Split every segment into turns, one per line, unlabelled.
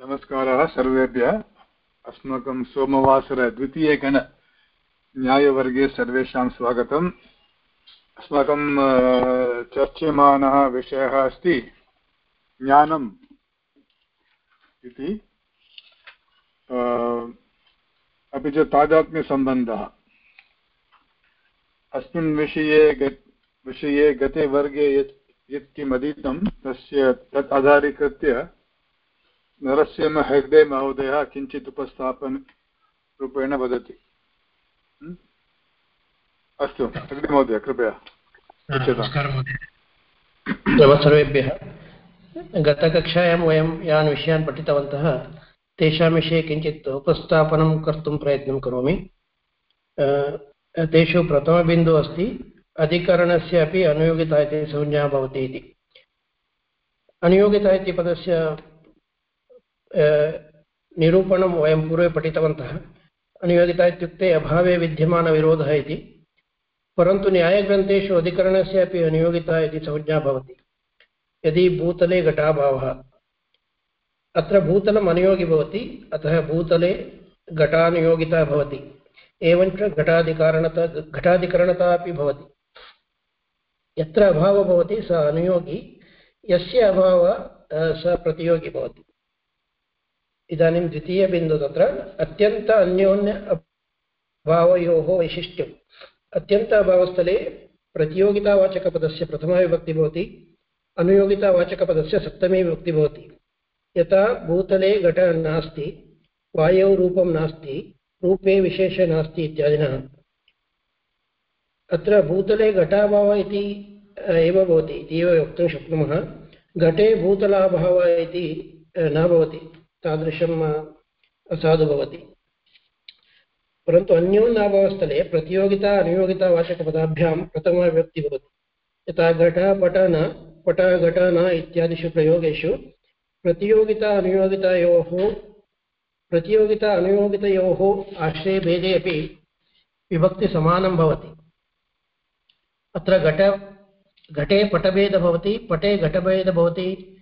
नमस्कारः सर्वेभ्यः। अस्माकं सोमवासरद्वितीयगण न्यायवर्गे सर्वेषां स्वागतम्। अस्माकं चर्च्यमानः विषयः अस्ति ज्ञानम् इति। अपि च तादात्म्यसम्बन्धः। अस्मिन् विषये विषये गते वर्गे यत् यत् किम् अधीतं तस्य तत् आधारीकृत्य नरसिंह हेग्डे महोदयः किञ्चित् उपस्थापनरूपेण वदति। अस्तु हेग्डे महोदय कृपया।
नमः सर्वेभ्यः। गतकक्षायां वयं यान् विषयान् पठितवन्तः तेषां विषये किञ्चित् उपस्थापनं कर्तुं प्रयत्नं करोमि। तेषु प्रथमबिन्दुः अस्ति अधिकरणस्य अपि अनुयोगिता इति संज्ञा भवति इति। अनुयोगिता इति पदस्य निरूपणं वयं पूर्वे पठितवन्तः। अनुयोगिता इत्युक्ते अभावे विद्यमानविरोधः इति। परन्तु न्यायग्रन्थेषु अधिकरणस्य अनुयोगिता इति संज्ञा भवति। यदि भूतले घटाभावः, अत्र भूतलम् अनुयोगि भवति, अतः भूतले घटानुयोगिता भवति। एवञ्च घटाधिकारणता, घटाधिकरणता अपि भवति। यत्र अभावः भवति अनुयोगी, यस्य अभावः प्रतियोगी भवति। इदानीं द्वितीयबिन्दु तत्र अत्यन्त अन्योन्य अभावयोः वैशिष्ट्यम्। अत्यन्त अभावस्थले प्रतियोगितावाचकपदस्य प्रथमाविभक्ति भवति, अनुयोगितावाचकपदस्य सप्तमी विभक्ति भवति। यथा भूतले घट नास्ति, वायौ रूपं नास्ति, रूपे विशेष नास्ति इत्यादिना। अत्र भूतले घटाभावः इति एव भवति, इति एव वक्तुं शक्नुमः। घटे भूतलाभावः इति न भवति। तादृशम् असाधु भवति परन्तु अन्योन्नाभावस्थले प्रतियोगिता, अनियोगितावाचकपदाभ्यां प्रथमाविभक्ति भवति यथा घट पट न पट घट न इत्यादिषु प्रयोगेषु प्रतियोगिता, अनुयोगितयोः प्रतियोगिता, अनुयोगितयोः आश्रयभेदे अपि विभक्तिसमानं भवति। अत्र घट, घटे पटभेदः भवति, पटे घटभेदः भवति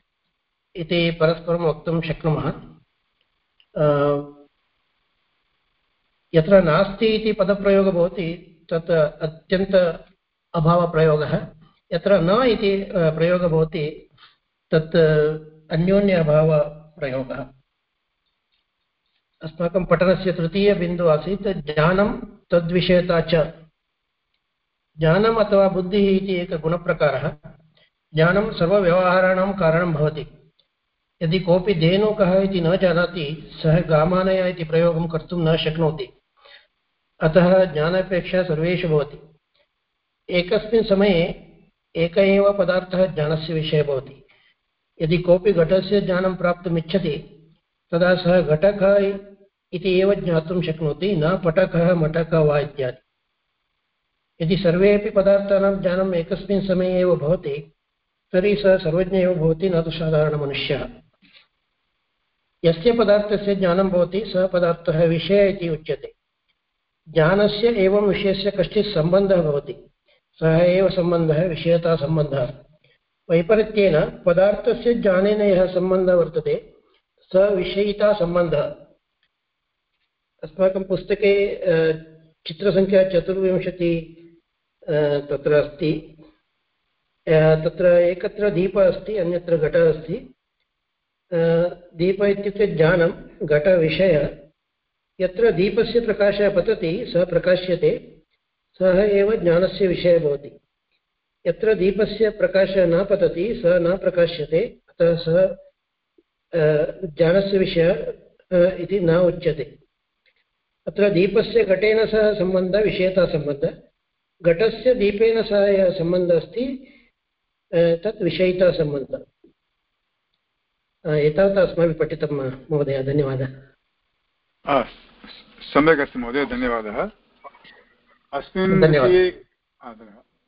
इति परस्परं वक्तुं शक्नुमः। यत्र नास्ति इति पदप्रयोगः भवति, तत् अत्यन्त अभावप्रयोगः। यत्र न इति प्रयोगः भवति, तत् अन्योन्य अभावप्रयोगः अस्माकं पठनस्य तृतीयबिन्दुः आसीत्, ज्ञानं तद्विषयता च। ज्ञानम् अथवा बुद्धिः इति एकः गुणप्रकारः ज्ञानं सर्वव्यवहाराणां कारणं भवति। यदि कोऽपि धेनुकः इति न जानाति, सः गामानय इति प्रयोगं कर्तुं न शक्नोति। अतः ज्ञानापेक्षा सर्वेषु भवति। एकस्मिन् समये एक एव पदार्थः ज्ञानस्य विषये भवति। यदि कोऽपि घटस्य ज्ञानं प्राप्तुम् इच्छति तदा सः घटकः इति एव ज्ञातुं शक्नोति, न पटकः, मटकः वा इत्यादि। यदि सर्वेपि पदार्थानां ज्ञानम् एकस्मिन् समये एव भवति, तर्हि सः सर्वज्ञ एव भवति, न तु साधारणमनुष्यः। यस्य पदार्थस्य ज्ञानं भवति, सः पदार्थः विषयः इति उच्यते। ज्ञानस्य एवं विषयस्य कश्चित् सम्बन्धः भवति। सः एव सम्बन्धः विषयतासम्बन्धः वैपरीत्येन पदार्थस्य ज्ञानेन यः सम्बन्धः वर्तते, स विषयितासम्बन्धः अस्माकं पुस्तके चित्रसङ्ख्या चतुर्विंशति तत्र अस्ति। तत्र एकत्र दीपः अस्ति, अन्यत्र घटः अस्ति। दीप इत्युक्ते ज्ञानं, घटविषयः। यत्र दीपस्य प्रकाशः पतति, सः प्रकाश्यते, सः एव ज्ञानस्य विषयः भवति। यत्र दीपस्य प्रकाशः न पतति, सः न प्रकाश्यते, अतः सः ज्ञानस्य विषयः इति न उच्यते। अत्र दीपस्य घटेन सह सम्बन्धः विषयतासम्बन्धः घटस्य दीपेन सह यः सम्बन्धः अस्ति तत् विषयितासम्बन्धः एतावत् अस्माभिः पठितं महोदय धन्यवादः
सम्यक् अस्ति महोदय धन्यवादः अस्मिन् विषये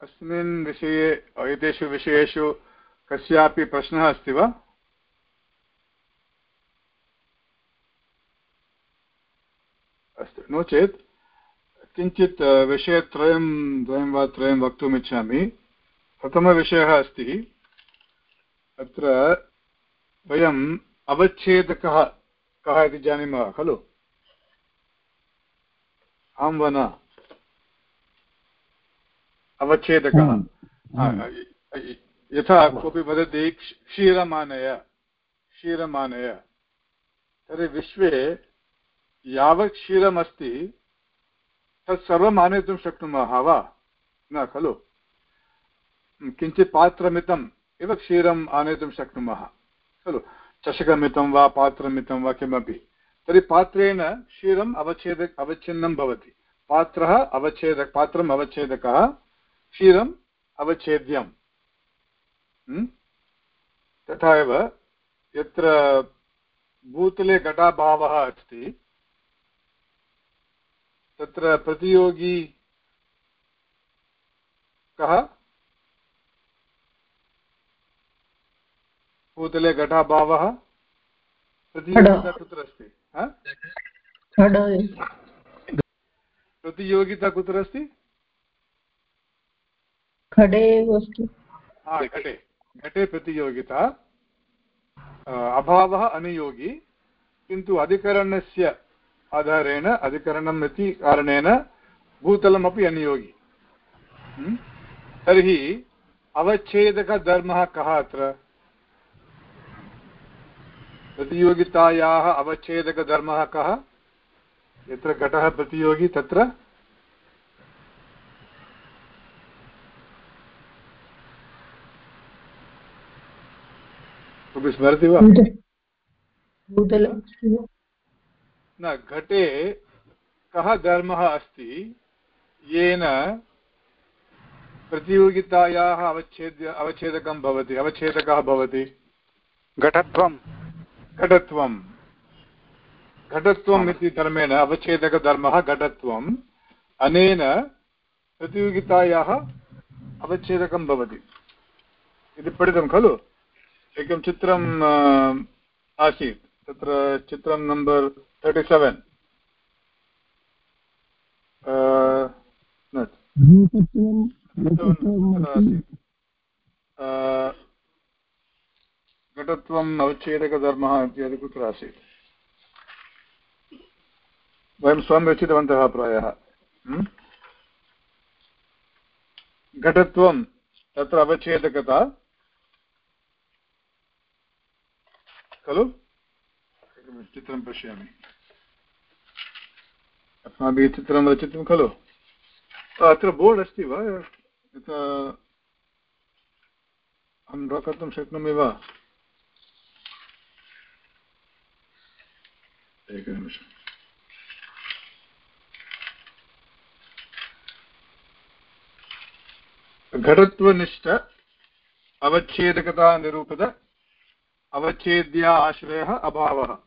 अस्मिन् विषये एतेषु विषयेषु कस्यापि प्रश्नः अस्ति वा अस्तु नो चेत् किञ्चित् विषयत्रयं द्वयं वा त्रयं वक्तुम् इच्छामि प्रथमविषयः अस्ति अत्र वयम् अवच्छेदकः कः इति जानीमः खलु? आं वा न? अवच्छेदकः। यथा कोऽपि वदति क्षीरमानय क्षीरमानय। तर्हि विश्वे यावत् क्षीरमस्ति तत् सर्वम् आनेतुं शक्नुमः वा? न खलु? किञ्चित् पात्रमितम् एव क्षीरम् आनेतुं शक्नुमः। खलु। चषकमितं वा पात्रमितं वा किमपि। तर्हि पात्रेण क्षीरम् अवच्छेद अवच्छिन्नं भवति। पात्रः अवच्छेद पात्रम् अवच्छेदकः, क्षीरम् अवच्छेद्यम्। तथा एव यत्र भूतले घटाभावः अस्ति, तत्र प्रतियोगी कः? भूतले घटाभावः प्रतियोगिता कुत्र अस्ति प्रतियोगिता कुत्र अस्ति
घटे।
घटे घटे प्रतियोगिता अभावः अनुयोगी। किन्तु अधिकरणस्य आधारेण अधिकरणम् इति कारणेन भूतलमपि अनुयोगी। तर्हि अवच्छेदकधर्मः कः अत्र? प्रतियोगितायाः अवच्छेदकधर्मः कः? यत्र घटः प्रतियोगी तत्र कोऽपि स्मरति वा? न घटे कः धर्मः अस्ति येन प्रतियोगितायाः अवच्छेद्य अवच्छेदकं भवति अवच्छेदकः भवति।
घटत्वं
घटत्वं घटत्वम् इति धर्मेण अवच्छेदकधर्मः घटत्वम् अनेन प्रतियोगितायाः अवच्छेदकं भवति इति पठितं खलु एकं चित्रम् आसीत् तत्र चित्रं नम्बर् तर्टि सेवेन् घटत्वम् अवच्छेदकधर्मः इत्यादि कुत्र आसीत्? वयं स्वं रचितवन्तः प्रायः। घटत्वं तत्र अवच्छेदकता। खलु? चित्रं पश्यामि। अस्माभिः चित्रं रचितं खलु? अत्र बोर्ड् अस्ति वा? अहं ड्रा कर्तुं शक्नोमि वा? एकनिमिषम् घटत्वनिष्ठ, अवच्छेदकता निरूपित अवच्छेद्या आश्रयः, अभावः।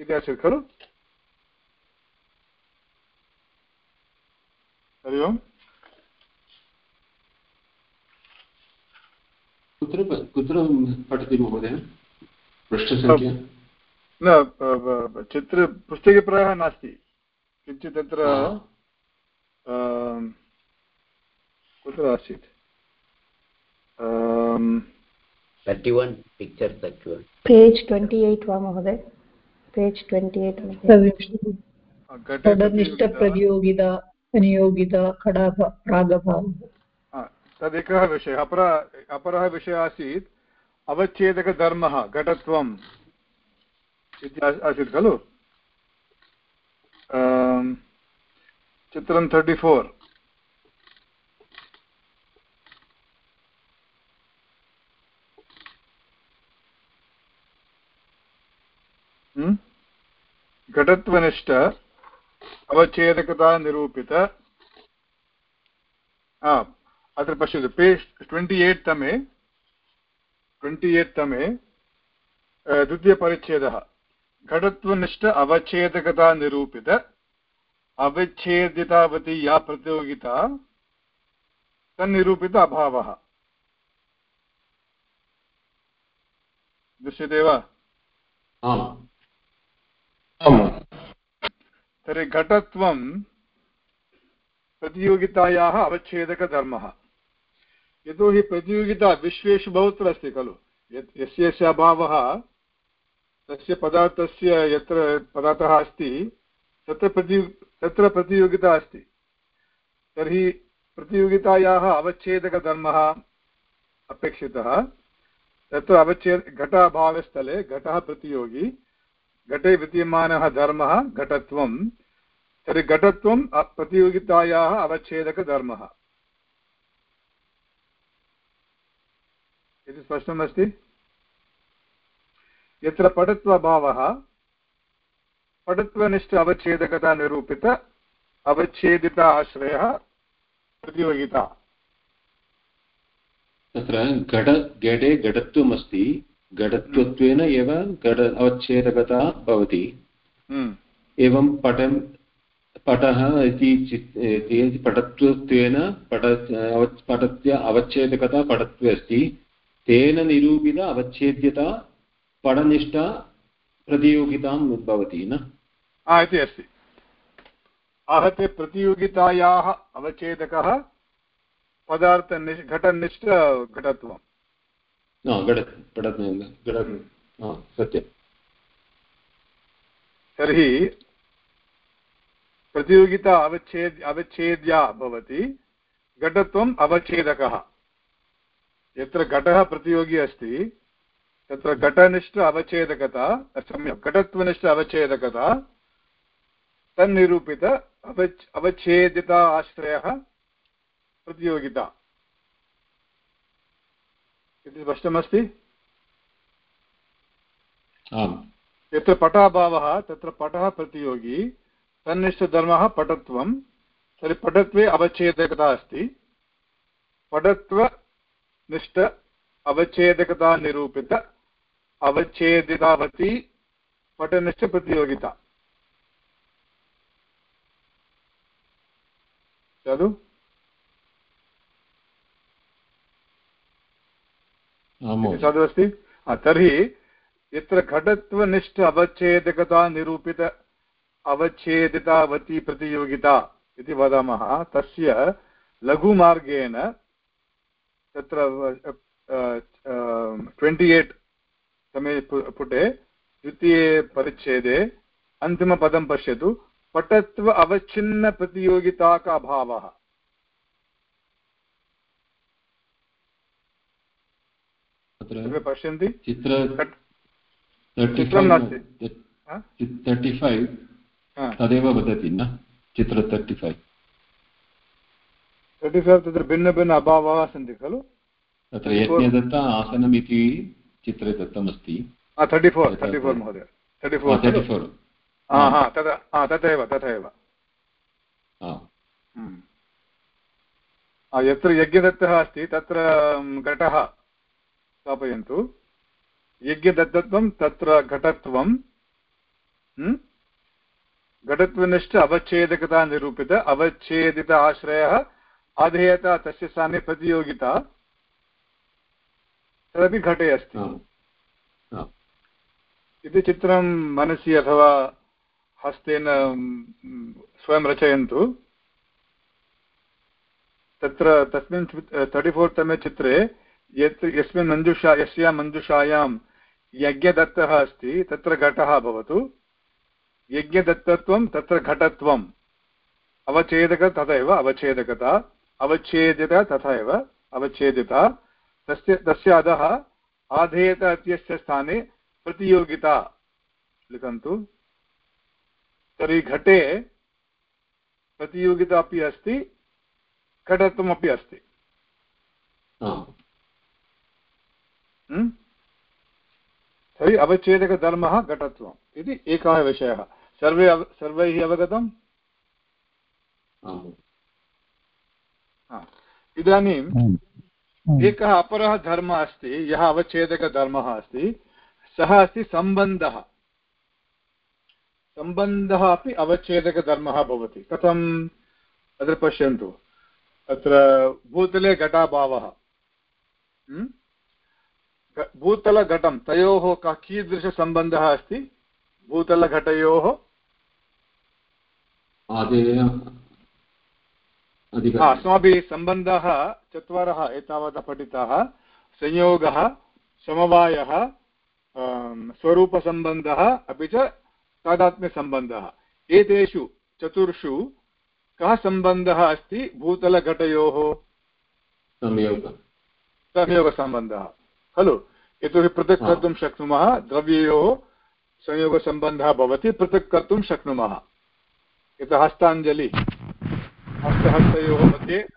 इति आसीत् खलु। हरि ओम्।
कुत्र कुत्र पठति महोदय? पृष्ठसङ्ख्या
न चित्र पुस्तके प्रायः नास्ति। किञ्चित् तत्र कुत्र आसीत्?
Thirty one picture thirty one
page twenty eight वा महोदय। पेज् ट्वेण्टि एय्ट्
घटनिष्ठप्रतियोगिता अनियोगिता खडाभ प्रागभावः
तदेकः विषयः अपरः अपरः विषयः आसीत् अवच्छेदकधर्मः घटत्वम्। इति आसीत् खलु चित्रं तर्टि फोर् घटत्वनिष्ठ अवच्छेदकता निरूपित अत्र पश्यतु पेज् ट्वेण्टि एय्ट् तमे ट्वेण्टि एय्ट् तमे द्वितीयपरिच्छेदः घटत्वनिष्ठ अवच्छेदकता निरूपित अवच्छेदितावती या प्रतियोगिता तन्निरूपित अभावः दृश्यते वा तर्हि घटत्वं प्रतियोगितायाः अवच्छेदकधर्मः यतोहि प्रतियोगिता विश्वेषु बहुत्र अस्ति खलु यत् यस्य यस्य अभावः तस्य पदार्थस्य यत्र पदार्थः अस्ति, तत्र प्रति, तत्र प्रतियोगिता अस्ति। तर्हि प्रतियोगितायाः अवच्छेदकधर्मः अपेक्षितः। तत्र अवच्छेद, घटाभावस्थले घटः प्रतियोगी, घटे विद्यमानः धर्मः घटत्वं। तर्हि घटत्वं प्रतियोगितायाः अवच्छेदकधर्मः। इति स्पष्टमस्ति? यत्र पटत्वभावः पटत्वनिष्ठ अवच्छेदकता निरूपित अवच्छेदित आश्रयः प्रतियोगिता।
तत्र घट घटे घटत्वम् अस्ति घटत्वत्वेन एव घट अवच्छेदकता भवति।
हम्म।
एवं पटं पटः इति पटत्वत्वेन पट पटस्य अवच्छेदकता पटत्वे अस्ति। तेन निरूपित अवच्छेद्यता पडनिष्ठा प्रतियोगितां भवति न
इति अस्ति आहत्य प्रतियोगितायाः अवच्छेदकः पदार्थनिष् घटनिष्ठ घटत्वं
सत्यं
तर्हि प्रतियोगिता अवच्छेद अवच्छेद्या भवति घटत्वम् अवच्छेदकः यत्र घटः प्रतियोगी अस्ति तत्र घटनिष्ठ अवच्छेदकता सम्यक् घटत्वनिष्ठ अवच्छेदकता तन्निरूपित अवच् अवच्छेदिता आश्रयः प्रतियोगिता। इति स्पष्टमस्ति? यत्र पटाभावः तत्र पटः प्रतियोगी तन्निष्ठधर्मः पटत्वं तर्हि पटत्वे अवच्छेदकता अस्ति। पटत्वनिष्ठ अवच्छेदकता निरूपित अवच्छेदितावती पठनस्य प्रतियोगिता। चलु। साधु अस्ति तर्हि यत्र घटत्वनिष्ठ अवच्छेदकता निरूपित अवच्छेदितावती प्रतियोगिता इति वदामः तस्य लघुमार्गेण तत्र ट्वेण्टि एट् तमे पुटे द्वितीये परिच्छेदे अन्तिमपदं पश्यतु पटत्व अवच्छिन्नप्रतियोगिता का भावः पश्यन्ति? चित्रं नास्ति।
तर्टि फैव् तदेव वदति न? चित्र तर्टि फैव्
तर्टि फैव् तत्र भिन्नभिन्न अभावाः सन्ति खलु?
तत्र यज्ञदत्त आसनम् इति चित्रे दत्तमस्ति।
तर्टि फोर् तर्टि फोर् महोदय। तर्टि फोर्
तर्टि फोर्
तथैव तथैव। यत्र यज्ञदत्तः अस्ति तत्र घटः स्थापयन्तु। यज्ञदत्तत्वं तत्र घटत्वं घटत्वनिष्ठ अवच्छेदकता निरूपित अवच्छेदित आश्रयः आधेयता तस्य स्थाने प्रतियोगिता। तदपि घटे अस्ति। इति चित्रं मनसि अथवा हस्तेन स्वयं रचयन्तु। तत्र तस्मिन् तर्टि फोर् तमे चित्रे यत् यस्मिन् मञ्जुषा यस्यां मञ्जुषायां यज्ञदत्तः अस्ति तत्र घटः भवतु। यज्ञदत्तत्वं तत्र घटत्वम् अवच्छेदक तथैव अवच्छेदकता अवच्छेदिता तथा एव अवच्छेदिता तस्य तस्य अधः आधेयत इत्यस्य स्थाने प्रतियोगिता लिखन्तु। तर्हि घटे प्रतियोगिता अपि अस्ति घटत्वमपि अस्ति। तर्हि अवच्छेदकधर्मः घटत्वम् इति एकः विषयः। सर्वे अव सर्वैः अवगतम्? इदानीम् एकः अपरः धर्मः अस्ति यः अवच्छेदकधर्मः अस्ति सः अस्ति सम्बन्धः। सम्बन्धः अपि अवच्छेदकधर्मः भवति। कथम्? अत्र पश्यन्तु। अत्र भूतले घटाभावः। भूतलघटं तयोः कः कीदृशसम्बन्धः अस्ति? भूतलघटयोः? अस्माभिः सम्बन्धः चत्वारः एतावता पठिताः। संयोगः समवायः स्वरूपसम्बन्धः अपि च तादात्म्यसम्बन्धः। एतेषु चतुर्षु कः सम्बन्धः अस्ति? भूतलघटयोः संयोगसम्बन्धः। खलु यतोहि पृथक् कर्तुं शक्नुमः द्रव्ययोः संयोगसम्बन्धः भवति पृथक् कर्तुं शक्नुमः। यतः हस्ताञ्जलि। हस्तहस्तयोः मध्ये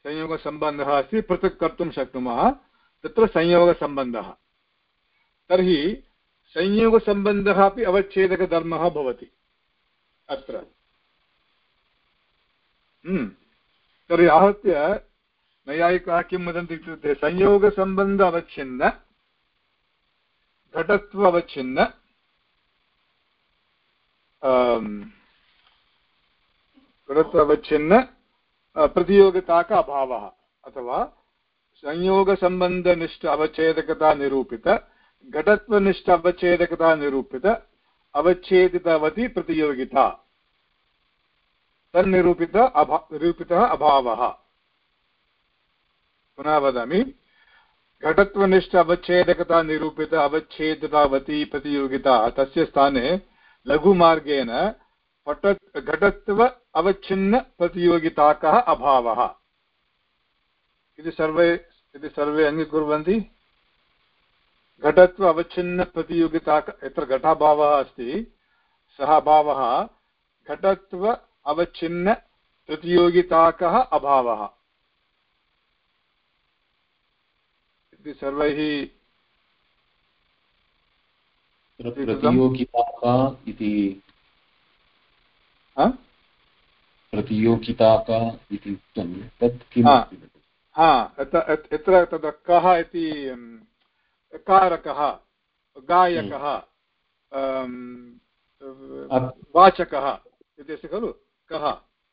संयोगसम्बन्धः अस्ति, पृथक् कर्तुं शक्नुमः। तत्र संयोगसम्बन्धः तर्हि संयोगसम्बन्धः अपि अवच्छेदकधर्मः भवति। अत्र। हम्म। तर्हि आहत्य नैयायिकाः किं वदन्ति इत्युक्ते संयोगसम्बन्ध अवच्छिन्न, घटत्व अवच्छिन्न घटत्व अवच्छिन्न प्रतियोगिता का अभावः अथवा संयोगसम्बन्धनिष्ठ अवच्छेदकता निरूपित घटत्वनिष्ठ अवच्छेदकता निरूपित अवच्छेदितवती प्रतियोगिता तन्निरूपित अभा निरूपितः अभावः पुनः वदामि घटत्वनिष्ठ अवच्छेदकता निरूपित अवच्छेदतावती प्रतियोगिता तस्य स्थाने लघुमार्गेण पट घटत्व अवच्छिन्नप्रतियोगिताकः अभावः। इति सर्वे इति सर्वे अङ्गीकुर्वन्ति घटत्व अवच्छिन्नप्रतियोगिता यत्र घटाभावः अस्ति, सः अभावः। घटत्व अवच्छिन्नप्रतियोगिताकः अभावः। इति सर्वैः
प्रतियोगिताका इति प्रतियोगिताका इति उक्तं तत् किम्
हा यत्र तद् कः इति कारकः गायकः वाचकः इति अस्ति खलु कः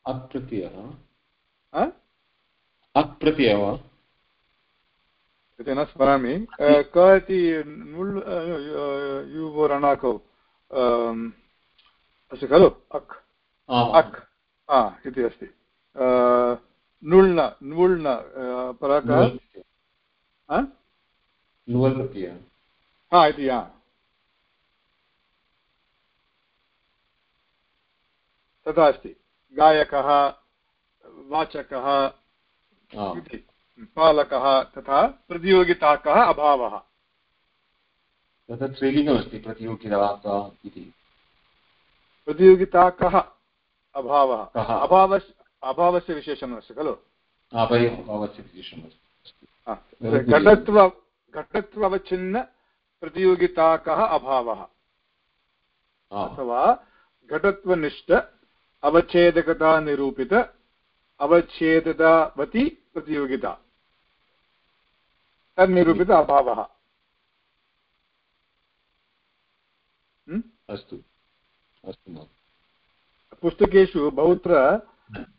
अप्रत्ययः अप्रत्ययः वा
इति न स्मरामि क इति नुल् युवोरणाकौ अस्ति खलु अक् अक्। इति अस्ति। नुल्न नुल्न परकः हा? इति हा। तथा अस्ति। गायकः वाचकः इति। पालकः तथा प्रतियोगिताकः अभावः।
तत्र स्त्रीलिङ्गमस्ति प्रतियोगिताका इति।
प्रतियोगिताकः अभावः। अभावस्य अभावस्य विशेषणमस्ति खलु?
अभावस्य विशेषणमस्ति
घटत्व घटत्ववच्छिन्न प्रतियोगिताकः अभावः। अथवा घटत्वनिष्ठ अवच्छेदकता निरूपित अवच्छेदतावती प्रतियोगिता। तन्निरूपित अभावः।
अस्तु। अस्तु
पुस्तकेषु बहुत्र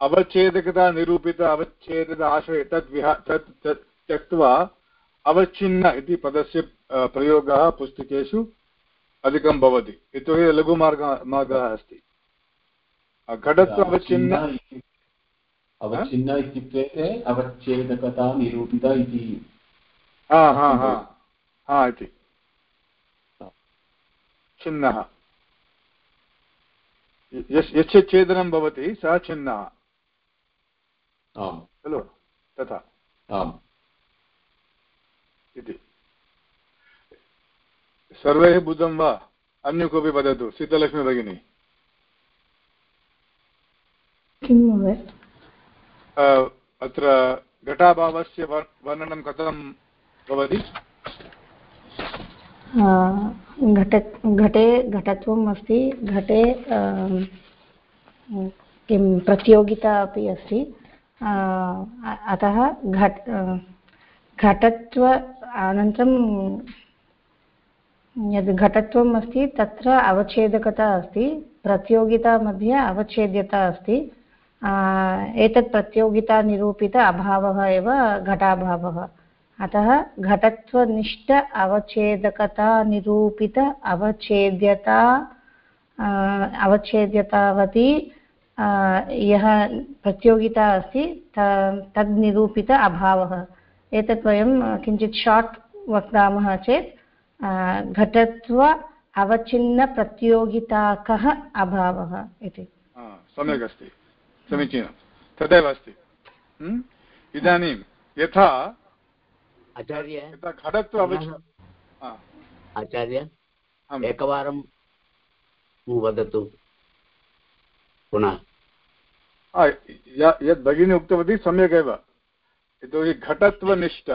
अवच्छेदकता निरूपित अवच्छेदक आश्रय तद् विहा तत् त्यक्त्वा अवच्छिन्न इति पदस्य प्रयोगः पुस्तकेषु अधिकं भवति। यतोहि लघुमार्ग मार्गः अस्ति। घटत्व अवच्छिन्न
अवच्छिन्न इत्युक्ते अवच्छेदकता निरूपिता इति।
हा हा हा। हा इति। छिन्नः। यस्य छेदनं भवति सः छिन्नः। खलु? तथा।
आम्।
इति। सर्वैः बुद्धं वा? अन्य कोऽपि वदतु सीतलक्ष्मी भगिनी
किं महोदय?
अत्र घटाभावस्य वर्णनं कथं भवति?
घट घटे, घटत्वम् अस्ति, घटे किं, प्रतियोगिता अपि अस्ति। अतः घट, घटत्व, अनन्तरं यद् घटत्वम् अस्ति, तत्र अवच्छेदकता अस्ति, प्रतियोगिता मध्ये अवच्छेद्यता अस्ति। एतत् प्रतियोगितानिरूपित अभावः एव घटाभावः। अतः घटत्वनिष्ठ अवच्छेदकतानिरूपित अवच्छेद्यता अवच्छेद्यतावती यः प्रतियोगिता अस्ति तद् निरूपित अभावः। एतत् वयं किञ्चित् शार्ट् वदामः चेत् घटत्व अवच्छिन्नप्रतियोगिताकः अभावः इति।
सम्यक् अस्ति। समीचीनं। तदेव अस्ति। इदानीं यथा
आचार्य
यथा
आचार्य एकवारं वदतु। पुनः।
यद् भगिनी उक्तवती सम्यक् एव। यतोहि घटत्वनिष्ठ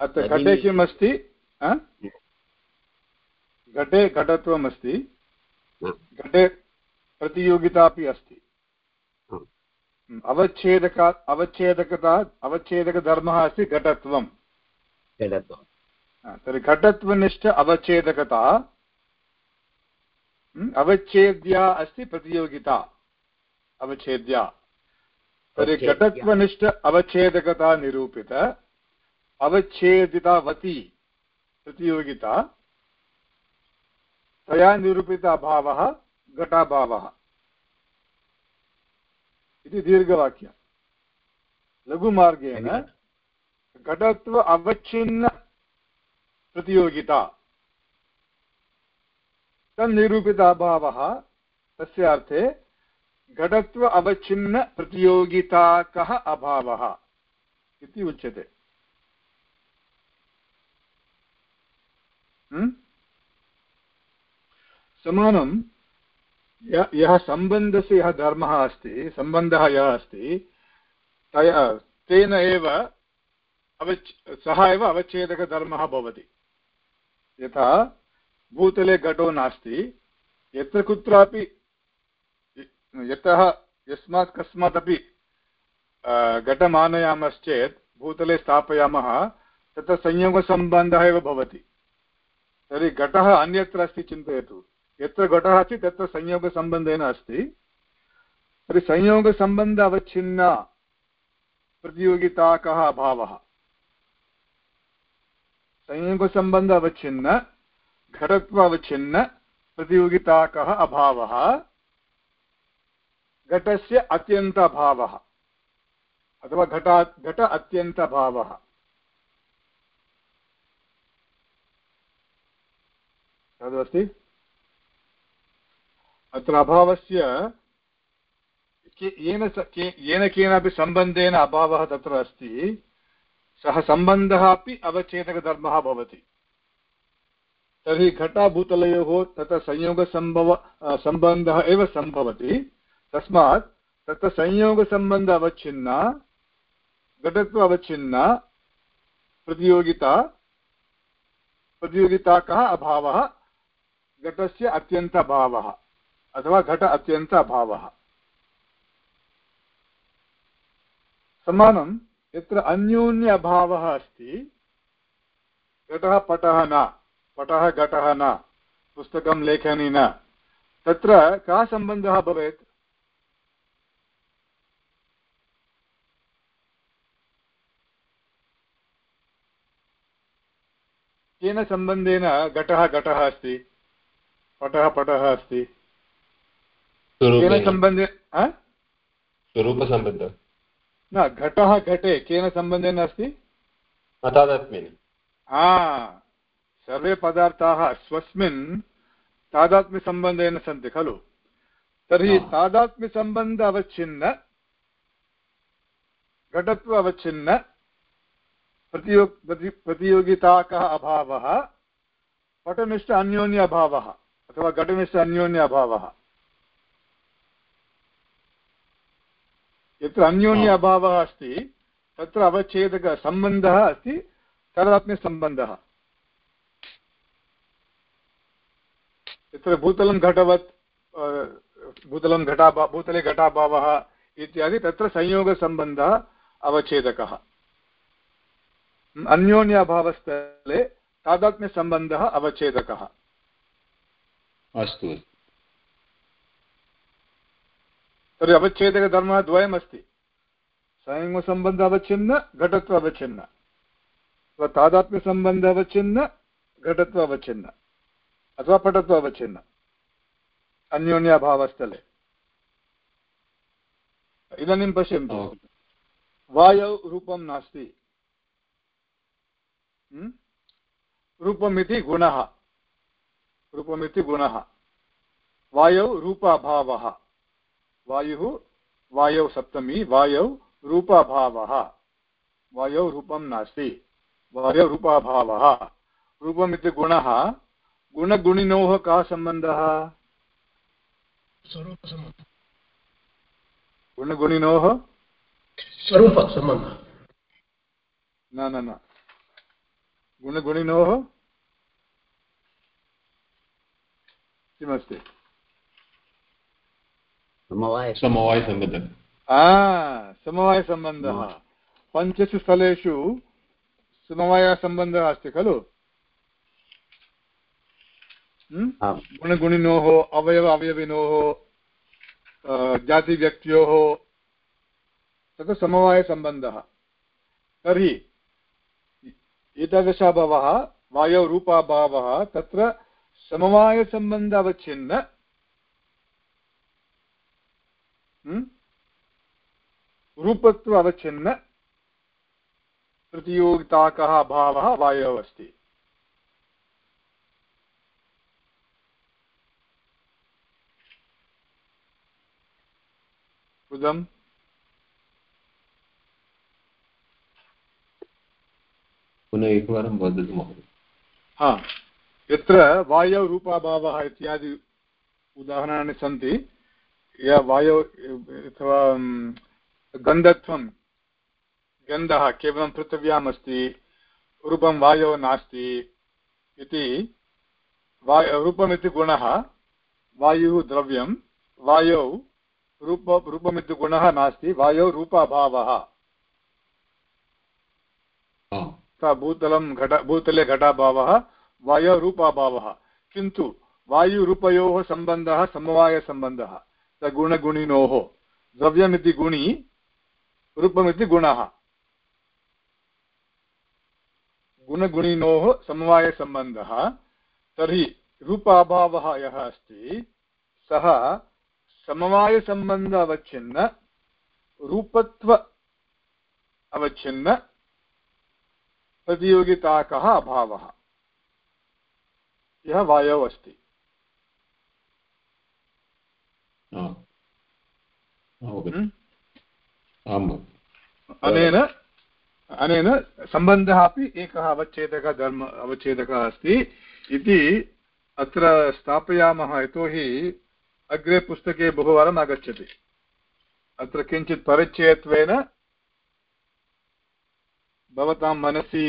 अत्र घटे किम् अस्ति घटे घटत्वम् अस्ति घटे प्रतियोगिता अपि अस्ति अवच्छेदका अवच्छेदकता अवच्छेदकधर्मः अस्ति घटत्वं तर्हि घटत्वनिष्ठ अवच्छेदकता अवच्छेद्या अस्ति प्रतियोगिता अवच्छेद्या तर्हि घटत्वनिष्ठ अवच्छेदकता निरूपित अवच्छेदितावती प्रतियोगिता तया निरूपित अभावः घटाभावः इति दीर्घवाक्यं लघुमार्गेण घटत्व अवच्छिन्न प्रतियोगिता। तन्निरूपित अभावः तस्य अर्थे घटत्व अवच्छिन्न प्रतियोगिता कः अभावः इति उच्यते। समानं यः सम्बन्धस्य यः धर्मः अस्ति, सम्बन्धः यः अस्ति, तया, तेन एव अवच् सः एव अवच्छेदकधर्मः भवति। यथा, भूतले घटो नास्ति, यत्र कुत्रापि, यतः यस्मात् कस्मादपि घटमानयामश्चेत्, भूतले स्थापयामः, तत्र संयोगसम्बन्धः एव भवति। तर्हि घटः अन्यत्र अस्ति चिन्तयतु। यत्र घटः अस्ति, तत्र संयोगसम्बन्धेन अस्ति। तर्हि संयोगसम्बन्ध अवच्छिन्ना, प्रतियोगिता कः अभावः? संयोगसम्बन्ध अवच्छिन्न घटत्व अवच्छिन्न प्रतियोगिता कः अभावः, घटस्य अत्यन्तभावः, अथवा घटा, घट अत्यन्तभावः। तदस्ति अत्र अभावस्य येन केनापि सम्बन्धेन अभावः तत्र अस्ति। सः सम्बन्धः अपि अवच्छेदकधर्मः भवति। तर्हि घटाभूतलयोः तत्र संयोगसम्भव सम्बन्धः एव सम्भवति। तस्मात् तत्र संयोगसम्बन्ध अवच्छिन्ना, घटत्व अवच्छिन्ना, प्रतियोगिता प्रतियोगिता कः अभावः, घटस्य अत्यन्तभावः, अथवा घट अत्यन्त अभावः समानं यत्र अन्योन्य अभावः अस्ति घटः पटः न पटः घटः न पुस्तकं लेखनी न तत्र कः सम्बन्धः भवेत्? केन सम्बन्धेन घटः घटः अस्ति? पटः पटः अस्ति। केन सम्बन्धे
स्वरूपसम्बन्धः।
न घटः घटे केन सम्बन्धेन अस्ति?
तादात्म्येन
सर्वे पदार्थाः स्वस्मिन् तादात्म्यसम्बन्धेन सन्ति खलु? तर्हि तादात्म्यसम्बन्ध अवच्छिन्न घटत्व अवच्छिन्न प्रतियो प्रतियोगिताकः अभावः पटनिष्ठ अन्योन्य अभावः अथवा घटनिष्ठ अन्योन्य अभावः यत्र अन्योन्य अभावः अस्ति तत्र अवच्छेदकसम्बन्धः अस्ति तदात्म्यसम्बन्धः। यत्र भूतलं घटवत् भूतलं घटाभा भूतले घटाभावः इत्यादि तत्र संयोगसम्बन्धः अवच्छेदकः। अन्योन्य अभावस्थले तादात्म्यसम्बन्धः अवच्छेदकः।
अस्तु।
तर्हि अवच्छेदकधर्मः द्वयमस्ति। संयोगसम्बन्ध अवच्छिन्न घटत्व अवच्छिन्न। अथवा तादात्म्यसम्बन्ध अवच्छिन्न घटत्व अवच्छिन्न। अथवा पटत्व अवच्छिन्न। अन्योन्याभावस्थले। इदानीं पश्यन्तु। वायौ रूपं नास्ति। रूपमिति गुणः। रूपमिति गुणः। वायौ रूपाभावः। वायुः वायौ सप्तमी वायौ रूपाभावः। वायौ रूपं नास्ति वायौ रूपाभावः। रूपमिति गुणः गुणगुणिनोः कः सम्बन्धः? गुणगुणिनोः?
स्वरूपसम्बन्धः।
न न न। गुणगुणिनोः? किमस्ति?
समवायसम्बन्धः।
समवायसम्बन्धः। पञ्चसु स्थलेषु समवायसम्बन्धः अस्ति खलु? गुणगुणिनोः अवयव अवयविनोः जातिव्यक्त्योः तत् समवायसम्बन्धः। तर्हि एतादृशाभावः वायौ रूपाभावः तत्र समवायसम्बन्ध अवच्छिन्न रूपत्व अवच्छिन्न प्रतियोगिताकः भावः वायौ अस्ति बुधम्
पुनः एकवारं वदतु महोदय
हा यत्र वायौ रूपाभावः इत्यादि उदाहरणानि सन्ति या वायौ अथवा गन्धत्वं गन्धः केवलं पृथिव्याम् अस्ति रूपं वायौ नास्ति इति वाय रूपमिति गुणः वायुः द्रव्यं वायौ रूप रूपमिति गुणः नास्ति वायौ रूपाभावः। भूतलं घट भूतले घटाभावः वायौ रूपाभावः। किन्तु वायुरूपयोः सम्बन्धः समवायसम्बन्धः। स गुणगुणिनोः। द्रव्यमिति गुणि, रूपमिति गुणः। गुणगुणिनोः समवायसम्बन्धः। तर्हि रूपाभावः यः अस्ति, सः समवायसम्बन्ध अवच्छिन्न, रूपत्व अवच्छिन्न प्रतियोगिताकः अभावः। यः वायौ अस्ति। अनेन अनेन सम्बन्धः अपि एकः अवच्छेदकः धर्म अवच्छेदकः अस्ति इति अत्र स्थापयामः यतोहि अग्रे पुस्तके बहुवारम् आगच्छति अत्र किञ्चित् परिचयत्वेन भवतां मनसि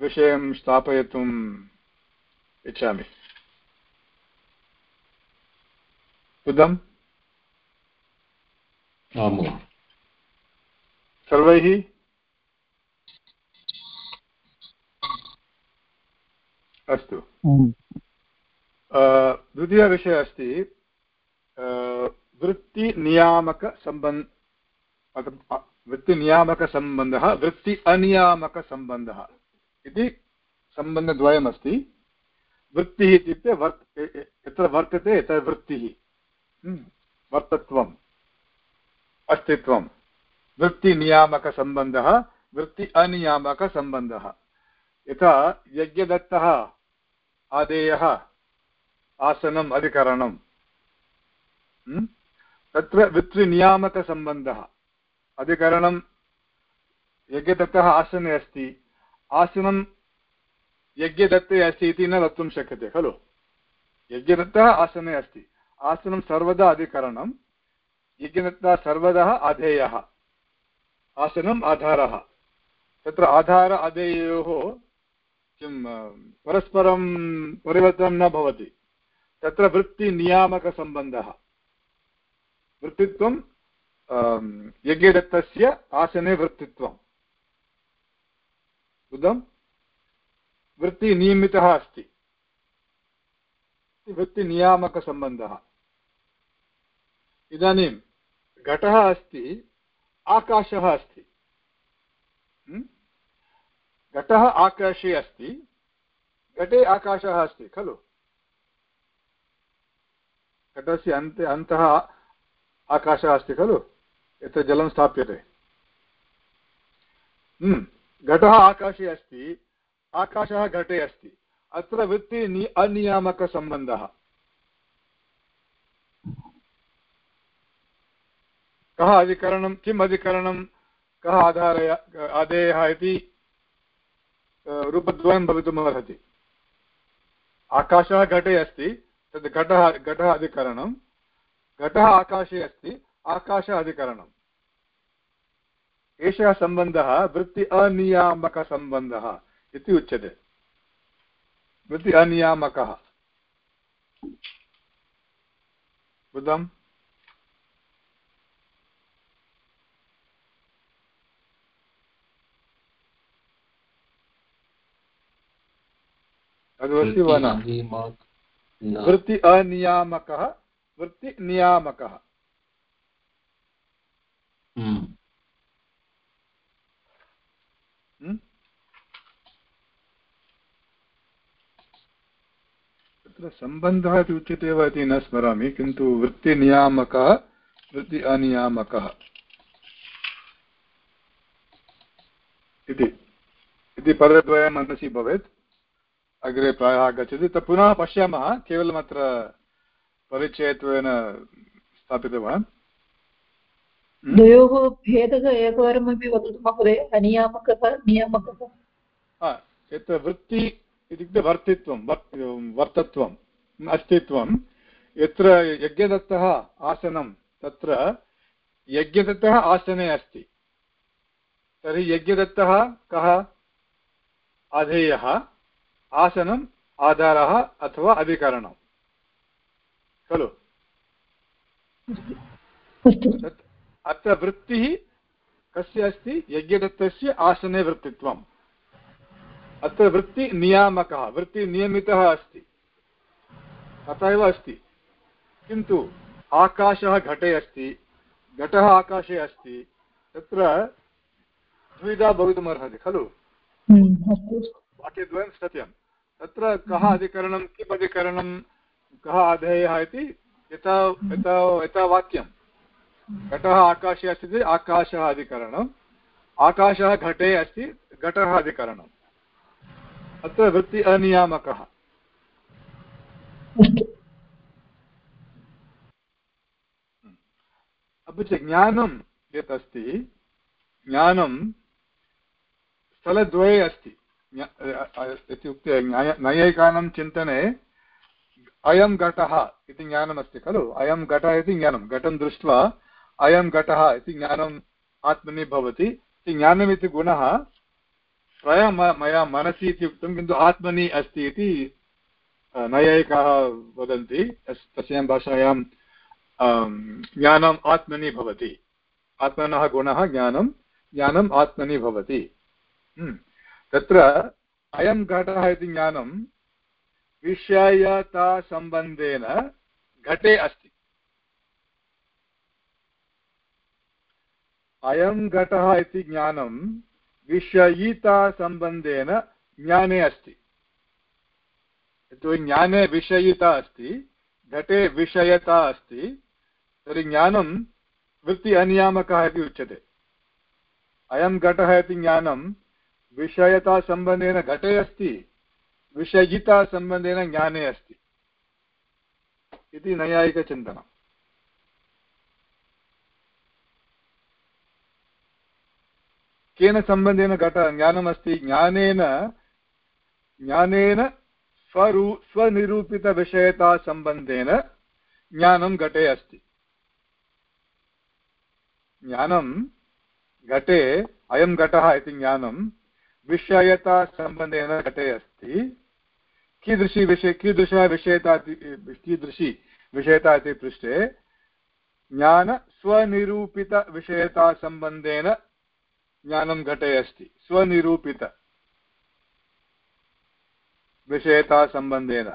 विषयं स्थापयितुम् इच्छामि बुद्धम् सर्वैः अस्तु। द्वितीयविषयः अस्ति। वृत्तिनियामकसम्बन्ध वृत्तिनियामकसम्बन्धः वृत्ति अनियामकसम्बन्धः इति सम्बन्धद्वयमस्ति। वृत्तिः इत्युक्ते वर्त् यत्र वर्तते यत्र वृत्तिः। वर्तत्वम् अस्तित्वं वृत्तिनियामकसम्बन्धः वृत्ति अनियामकसम्बन्धः यथा यज्ञदत्तः आदेयः आसनम् अधिकरणं तत्र वृत्तिनियामकसम्बन्धः अधिकरणं यज्ञदत्तः आसने अस्ति आसनं यज्ञदत्ते अस्ति इति न वक्तुं शक्यते खलु यज्ञदत्तः आसने अस्ति आसनं सर्वदा अधिकरणं यज्ञदत्तः सर्वदा अधेयः आसनम् आधारः। तत्र आधार अधेयोः किं, परस्परं परिवर्तनं न भवति। तत्र वृत्तिनियामकसम्बन्धः। वृत्तित्वं यज्ञदत्तस्य आसने वृत्तित्वं बुद्धं? वृत्तिनियमितः अस्ति। वृत्तिनियामकसम्बन्धः। इदानीं घटः अस्ति, आकाशः अस्ति। घटः आकाशे अस्ति, घटे आकाशः अस्ति, खलु? घटस्य अन्ते, अन्तः आकाशः अस्ति, खलु? यत्र जलं स्थाप्यते। घटः आकाशे अस्ति, आकाशः घटे अस्ति। अत्र वृत्ति नि अनियामकसम्बन्धः कः अधिकरणं, किम् अधिकरणं, कः आधारय आदेयः इति रूपद्वयं भवितुमर्हति आकाशः घटे अस्ति, तद् घटः घटः अधिकरणं। घटः आकाशे अस्ति, आकाश अधिकरणम् एषः सम्बन्धः वृत्ति अनियामकसम्बन्धः इति उच्यते। वृत्ति अनियामकः। बुद्धम्? तदस्ति वा न? वृत्ति अनियामकः। वृत्तिनियामकः तत्र सम्बन्धः इति उच्यते वा इति न स्मरामि किन्तु वृत्तिनियामकः वृत्ति अनियामकः। इति। इति पदद्वयं मनसि भवेत्। अग्रे प्रायः आगच्छति। तत् पुनः पश्यामः केवलम् अत्र परिचयत्वेन स्थापितवान्।
द्वयोः भेदः एकवारमपि वदतु महोदय अनियामकः नियामकः।
यत् वृत्ति इत्युक्ते वर्तित्वं वर्तत्वम् अस्तित्वं। यत्र यज्ञदत्तः आसनं तत्र यज्ञदत्तः आसने अस्ति। तर्हि यज्ञदत्तः कः? अधेयः आसनम् आधारः अथवा अधिकरणं। खलु? अत्र वृत्तिः कस्य अस्ति? यज्ञदत्तस्य आसने वृत्तित्वम्। अत्र वृत्तिनियामकः वृत्तिनियमितः अस्ति। अतः एव अस्ति। किन्तु आकाशः घटे अस्ति घटः आकाशे अस्ति तत्र द्विधा भवितुमर्हति खलु?
हम्म,
वाक्यद्वयं सत्यं। तत्र कः अधिकरणं किम् अधिकरणं कः अधेयः इति यथा यथा यथा वाक्यं। घटः आकाशे अस्ति चेत् आकाशः अधिकरणम् आकाशः घटे अस्ति घटः अधिकरणम्। अत्र वृत्ति अनियामकः। अपि च ज्ञानं यत् अस्ति ज्ञानं स्थलद्वये अस्ति। इत्युक्ते नैयायिकानां चिन्तने अयं घटः इति ज्ञानमस्ति खलु। अयं घटः इति ज्ञानं। घटं दृष्ट्वा अयं घटः इति ज्ञानम् आत्मनि भवति। ज्ञानमिति गुणः प्रायः मया मनसि इति उक्तं, किन्तु आत्मनि अस्ति इति नैयायिकाः वदन्ति तस्यां भाषायां ज्ञानम् आत्मनि भवति। आत्मनः गुणः ज्ञानं ज्ञानम् आत्मनि भवति। हम्म। तत्र अयं घटः इति ज्ञानं विषयतासम्बन्धेन घटे अस्ति। अयं घटः इति ज्ञानं विषयितासम्बन्धेन ज्ञाने अस्ति। यतोहि ज्ञाने विषयिता अस्ति, घटे विषयता अस्ति, तर्हि ज्ञानं वृत्ति अनियामकः इति उच्यते। अयं घटः इति ज्ञानं विषयतासम्बन्धेन घटे अस्ति, विषयितासम्बन्धेन ज्ञाने अस्ति। इति नैयायिकचिन्तनम्। केन सम्बन्धेन घट? ज्ञानमस्ति। ज्ञानेन ज्ञानेन स्वरू स्वनिरूपितविषयतासम्बन्धेन ज्ञानं घटे अस्ति। ज्ञानं घटे, अयं घटः इति ज्ञानं विषयतासम्बन्धेन घटे अस्ति। कीदृशी विषय, कीदृशः विषयता कीदृशी विषयता इति पृष्टे ज्ञानस्वनिरूपितविषयतासम्बन्धेन ज्ञानं घटे अस्ति। स्वनिरूपित। विषयतासम्बन्धेन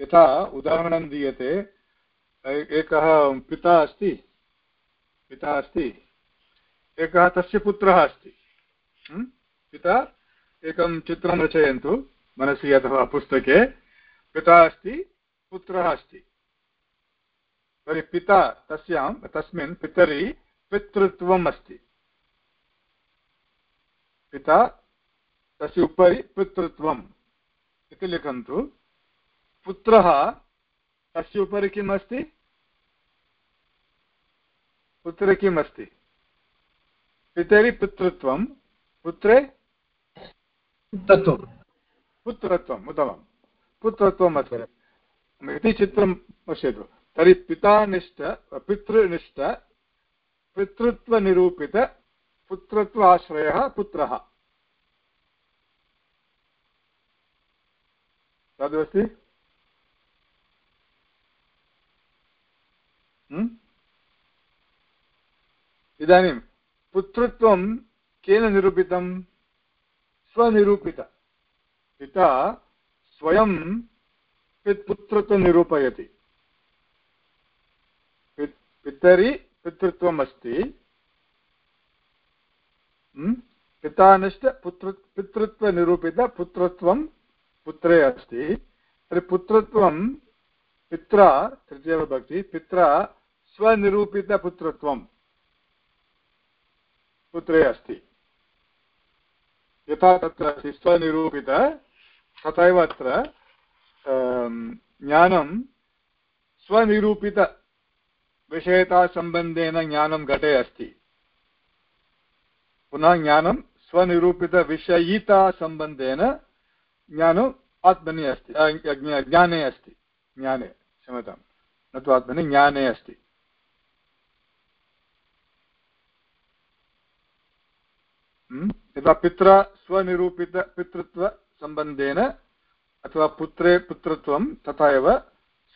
यथा उदाहरणं दीयते एकः पिता अस्ति। पिता अस्ति। एकः तस्य पुत्रः अस्ति। पिता, एकं चित्रं रचयन्तु, मनसि अथवा पुस्तके। पिता अस्ति, पुत्रः अस्ति। तर्हि पिता तस्यां, तस्मिन् पितरि पितृत्वम् अस्ति। पिता तस्य उपरि पितृत्वम् इति लिखन्तु। पुत्रः तस्य उपरि किम् अस्ति? पुत्रे किम् अस्ति? पितरि पितृत्वं पुत्रे?
पुत्रत्वं
पुत्रत्वम् उत्तमं पुत्रत्वम् अस्ति। इति चित्रं पश्यतु। तर्हि पितानिष्ठ पितृनिष्ठ पितृत्वनिरूपित पुत्रत्वाश्रयः पुत्रः। तदस्ति इदानीं पुत्रत्वं केन निरूपितं? स्वनिरूपित। पिता स्वयं पुत्रत्वं निरूपयति। पितरि पितृत्वम् अस्ति पितानिष्ठ पुत्र पितृत्वनिरूपितपुत्रत्वं पुत्रे अस्ति। तर्हि पुत्रत्वं पित्रा तृतीयविभक्ति पित्रा स्वनिरूपितपुत्रत्वं पुत्रे अस्ति। यथा तत्र अस्ति, स्वनिरूपित, तथैव अत्र ज्ञानं स्वनिरूपितविषयतासम्बन्धेन ज्ञानं घटे अस्ति। पुनः ज्ञानं स्वनिरूपितविषयितासम्बन्धेन ज्ञानम् आत्मनि अस्ति ज्ञाने अस्ति, ज्ञाने क्षम्यतां न तु आत्मनि, ज्ञाने अस्ति। यथा पित्रा स्वनिरूपितपितृत्वसम्बन्धेन अथवा पुत्रे पुत्रत्वं, तथा एव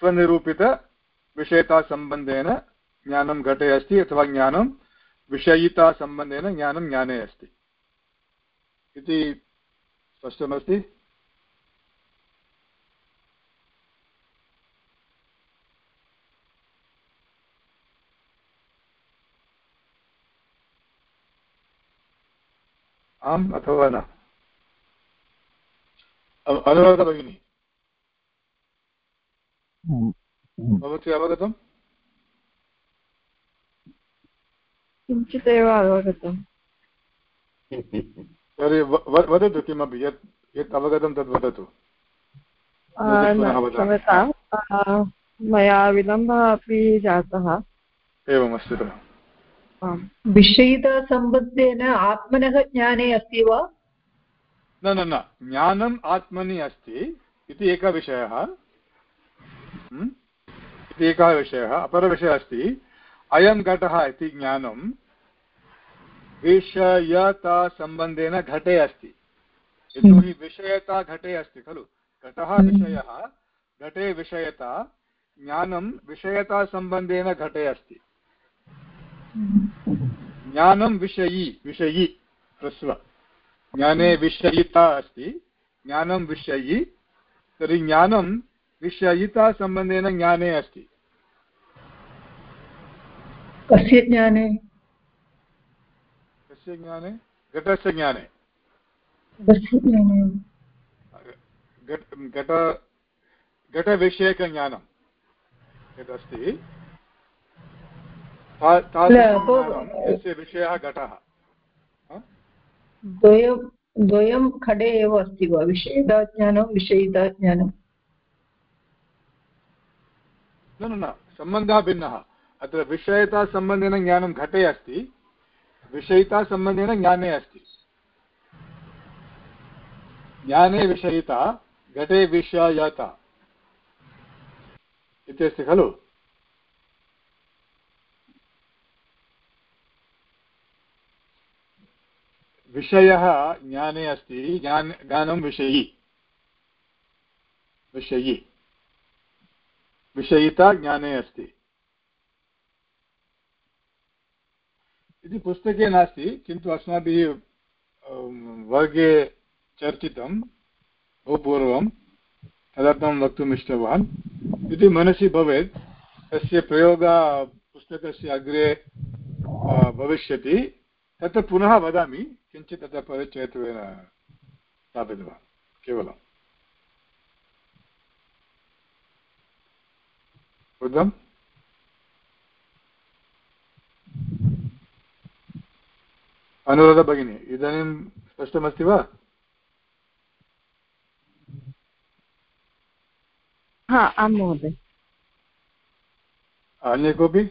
स्वनिरूपितविषयतासम्बन्धेन ज्ञानं घटे अस्ति, अथवा ज्ञानं विषयितासम्बन्धेन ज्ञानं ज्ञाने अस्ति। इति स्पष्टमस्ति? आम् अथवा न? अनुराधा भगिनी। भवती अवगतम्
किञ्चिदेव अवगतम्
तर्हि वदतु किमपि यत् यत् अवगतं तद् वदतु।
क्षम्यतां। मया विलम्बः अपि जातः।
एवमस्ति
विषयितसम्बन्धेन आत्मनः ज्ञाने अस्ति वा?
न न न। ज्ञानम् आत्मनि अस्ति इति एकः विषयः इति एकः विषयः अपरविषयः अस्ति। अयं घटः इति ज्ञानं विषयतासम्बन्धेन घटे अस्ति। यतोहि विषयता घटे अस्ति खलु। घटः विषयः, घटे विषयता, ज्ञानं विषयतासम्बन्धेन घटे अस्ति। ज्ञानं विषयी विषयी ह्रस्व ज्ञाने विषयिता अस्ति। ज्ञानं विषयी, तर्हि ज्ञानं विषयितासम्बन्धेन ज्ञाने अस्ति।
कस्य ज्ञाने?
कस्य ज्ञाने? घटस्य ज्ञाने। घट घटविषयकज्ञानं। यदस्ति यस्य विषयः घटः।
द्वयं द्वयं खडे एव अस्ति वा? विषयिताज्ञानं विषयिताज्ञानं
न न सम्बन्धः भिन्नः। अत्र विषयतासम्बन्धेन ज्ञानं घटे अस्ति। विषयितासम्बन्धेन ज्ञाने अस्ति। ज्ञाने विषयिता, घटे विषयता। इति अस्ति खलु? विषयः ज्ञाने अस्ति, ज्ञान, ज्ञानं विषयी। विषयी। विषयिता ज्ञाने अस्ति। इति पुस्तके नास्ति, किन्तु अस्माभिः वर्गे चर्चितं बहु पूर्वं तदर्थं वक्तुम् इष्टवान्। इति मनसि भवेत्, तस्य प्रयोगः पुस्तकस्य अग्रे भविष्यति। तत्र पुनः वदामि, किञ्चित् तत्र परिचयत्वेन स्थापितवान्, केवलम्। बुद्धम् अनुराधा भगिनी इदानीं स्पष्टमस्ति वा?
आं महोदय।
अन्य कोऽपि?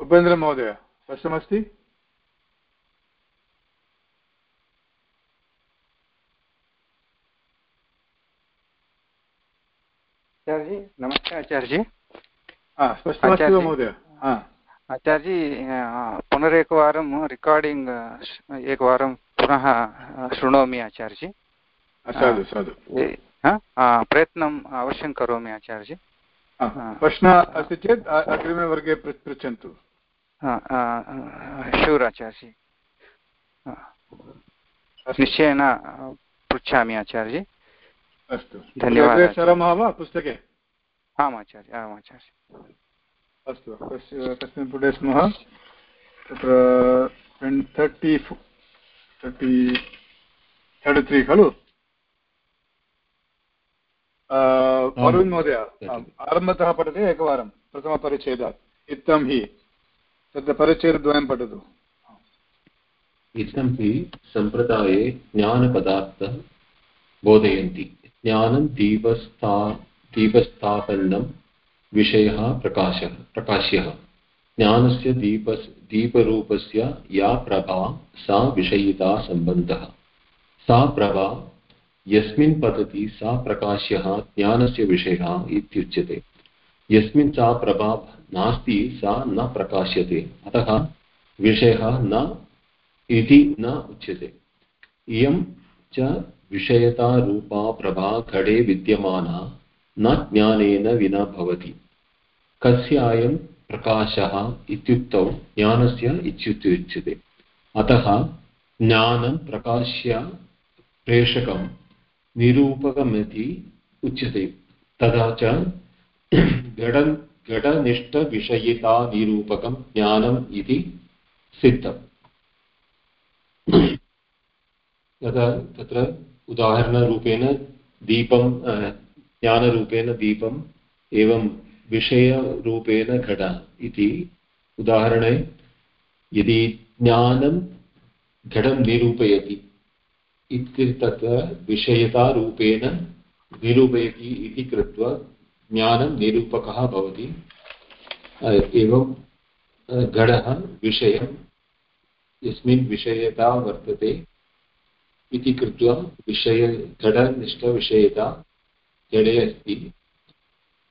उपेन्द्रमहोदय स्पष्टमस्ति?
आचार्यजी नमस्ते आचार्यजी।
स्पष्टमस्ति महोदय?
आचार्य पुनरेकवारं रेकार्डिङ्ग् एकवारं पुनः शृणोमि आचार्य
साधु साधु।
प्रयत्नम् अवश्यं करोमि आचार्य
प्रश्नः अस्ति चेत् अग्रिमे वर्गे पृच्छन्तु।
शूर् आचार्य निश्चयेन पृच्छामि आचार्य
अस्तु।
धन्यवादः
वा? पुस्तके?
आम् आचार्य आम् आचार्य
अस्तु कस्य कस्मिन् पुटे स्मः तत्र तर्टि तर्टि तर्टि त्री खलु? अरुण् महोदय आरम्भतः पठति एकवारं प्रथमपरिच्छेदात् इत्थं हि तत्र परिच्छेदद्वयं पठतु।
इत्थं हि सम्प्रदाये ज्ञानपदार्थः बोधयन्ति। ज्ञानं दीपस्था दीपस्थापन्नं विषयः प्रकाशः प्रकाश्यः। ज्ञानस्य दीपस्, दीपरूपस्य या प्रभा, सा विषयिता सम्बन्धः। सा प्रभा, यस्मिन् पतति सा प्रकाश्यः, ज्ञानस्य विषयः इत्युच्यते। यस्मिन् सा प्रभा नास्ति, सा न प्रकाश्यते। अतः विषयः न इति न उच्यते। इयं च विषयतारूपा प्रभा घटे विद्यमाना, न ज्ञानेन विना भवति। कस्य अयं प्रकाशः इत्युक्तौ, ज्ञानस्य इत्युच्यते। अतः ज्ञानं प्रकाश्य प्रेषकं निरूपकमिति उच्यते। तथा च घट घटनिष्ठविषयितानिरूपकं ज्ञानम् इति सिद्धम्। तथा तत्र उदाहरणरूपेण दीपं ज्ञानरूपेण दीपम् एवं विषयरूपेण घट इति उदाहरणे, यदि ज्ञानं घटं निरूपयति इति तत्र विषयतारूपेण निरूपयति इति कृत्वा ज्ञानं निरूपकः भवति। एवं घटः विषयं, यस्मिन् विषयता वर्तते इति कृत्वा विषय, घटनिष्ठविषयता जडे अस्ति।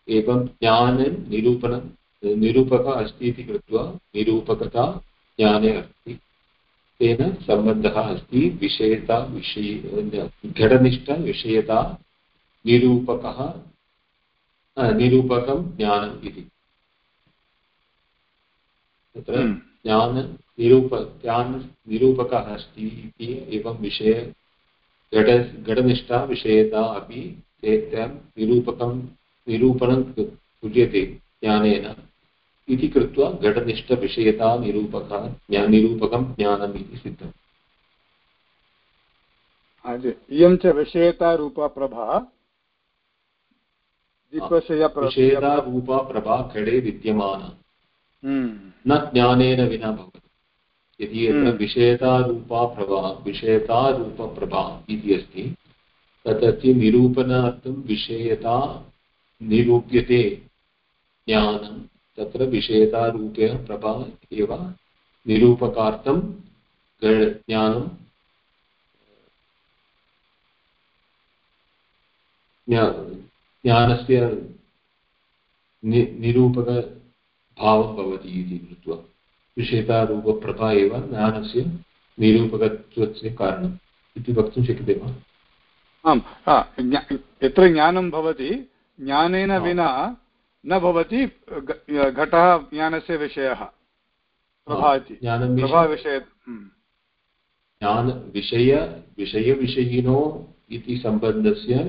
एवं ज्ञानं निरूपणं निरूपकः अस्ति इति कृत्वा निरूपकता ज्ञाने अस्ति। तेन सम्बन्धः अस्ति विषयता विषय घटनिष्ठविषयता निरूपकः निरूपकं ज्ञानम् इति। तत्र ज्ञान निरूप ज्ञान निरूपकः अस्ति इति एवं विषय घट घटनिष्ठा विषयता अपि तेषां निरूपकं निरूपणं क्रियते ज्ञानेन। इति कृत्वा घटनिष्ठविषयता निरूपकः निरूपकं ज्ञानम् इति सिद्धम्
इयं च विषयतारूपा प्रभा
विषयतारूपा प्रभा घटे विद्यमाना। न ज्ञानेन विना भवति। यदि यत्र विषयतारूपा प्रभा विषयतारूपप्रभा इति अस्ति निरूपणार्थं विषयता निरूप्यते। ज्ञानं तत्र विषयतारूपेण प्रभा एव निरूपकार्थं ज्ञानं ज्ञानस्य निरूपक भावं भवति इति कृत्वा। विषयतारूपप्रभा एव ज्ञानस्य निरूपकत्वस्य कारणम् इति वक्तुं शक्यते वा?
आम् यत्र ज्ञानं भवति ज्ञानेन विना न भवति घटः ज्ञानस्य विषयः। प्रभा इति प्रभाविषय हम्म।
विषय विषयविषयिनो इति सम्बन्धस्य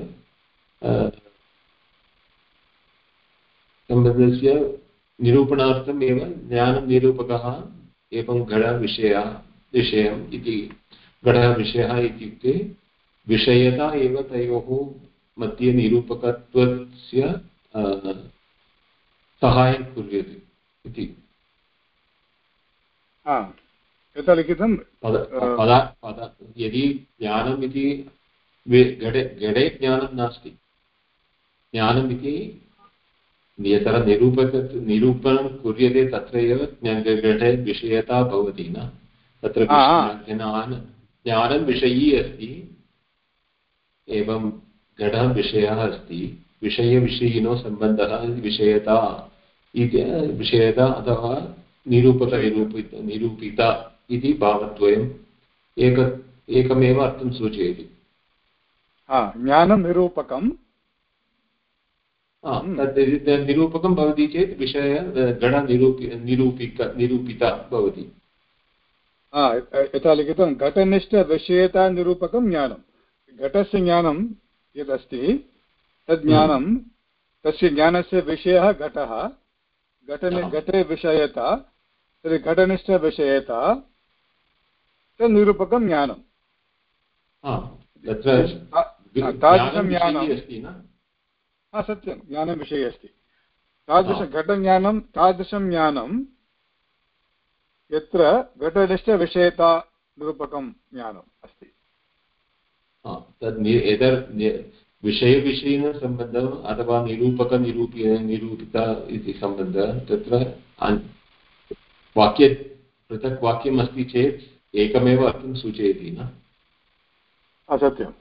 सम्बन्धस्य निरूपणार्थम् एव ज्ञाननिरूपकः एवं घटविषयः विषयम् इति घटः विषयः इत्युक्ते विषयता एव तयोः मध्ये निरूपकत्वस्य सहायं कुर्वति इति।
यथा लिखितं?
पद पद यदि ज्ञानम् इति घटे घटे ज्ञानं नास्ति। ज्ञानम् इति यत्र निरूपक निरूपणं कुर्यते तत्र एव घटे विषयता भवति न? तत्र ज्ञान ज्ञानं विषयी अस्ति एवं घटः विषयः अस्ति विषयविषयिनो सम्बन्धः विषयता इति विषयता अथवा निरूपकनिरूपित निरूपिता इति भावद्वयम् एक एकमेव अर्थं सूचयति
ज्ञानं निरूपकं
तद् निरूपकं भवति चेत् विषय घटनिरूपि निरूपिक निरूपिता भवति
यथा लिखितं घटनिष्ठविषयता निरूपकं ज्ञानं घटस्य ज्ञानं यदस्ति तद् ज्ञानं तस्य ज्ञानस्य विषयः घटः। घटने घटे विषयता तर्हि घटनिष्ठविषयता तत् निरूपकं ज्ञानं तादृशं ज्ञानं सत्यं ज्ञानविषये अस्ति। तादृशघटज्ञानं तादृशं ज्ञानं यत्र घटनिष्ठविषयता निरूपकं ज्ञानम् अस्ति।
तद् विषयविषयिणसम्बन्धम् अथवा निरूपकनिरूपि निरूपिता इति सम्बन्धः तत्र वाक्ये पृथक् वाक्यम् अस्ति चेत् एकमेव अर्थं सूचयति न?
सत्यम्।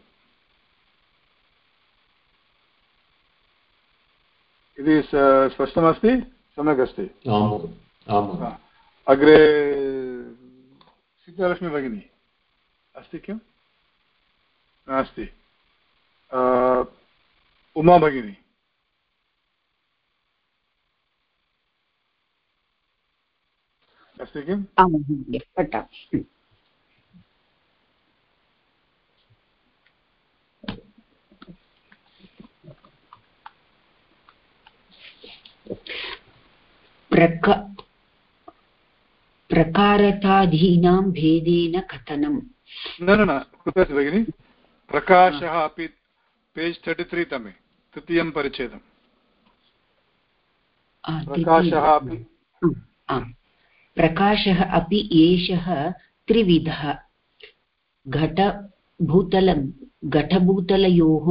इति स्पष्टमस्ति? सम्यक् अस्ति अग्रे सीतालक्ष्मी भगिनी अस्ति किम्? नास्ति। उमा भगिनी। अस्ति किम्?
पठामि। प्रक प्रकारताधीनां भेदेन कथनं
न न न कुत्र भगिनि। प्रकाशः अपि पेज् तर्टि त्री तमे तृतीयं परिच्छेदम्। प्रकाशः अपि
प्रकाशः अपि एषः त्रिविधः। घटभूतल घटभूतलयोः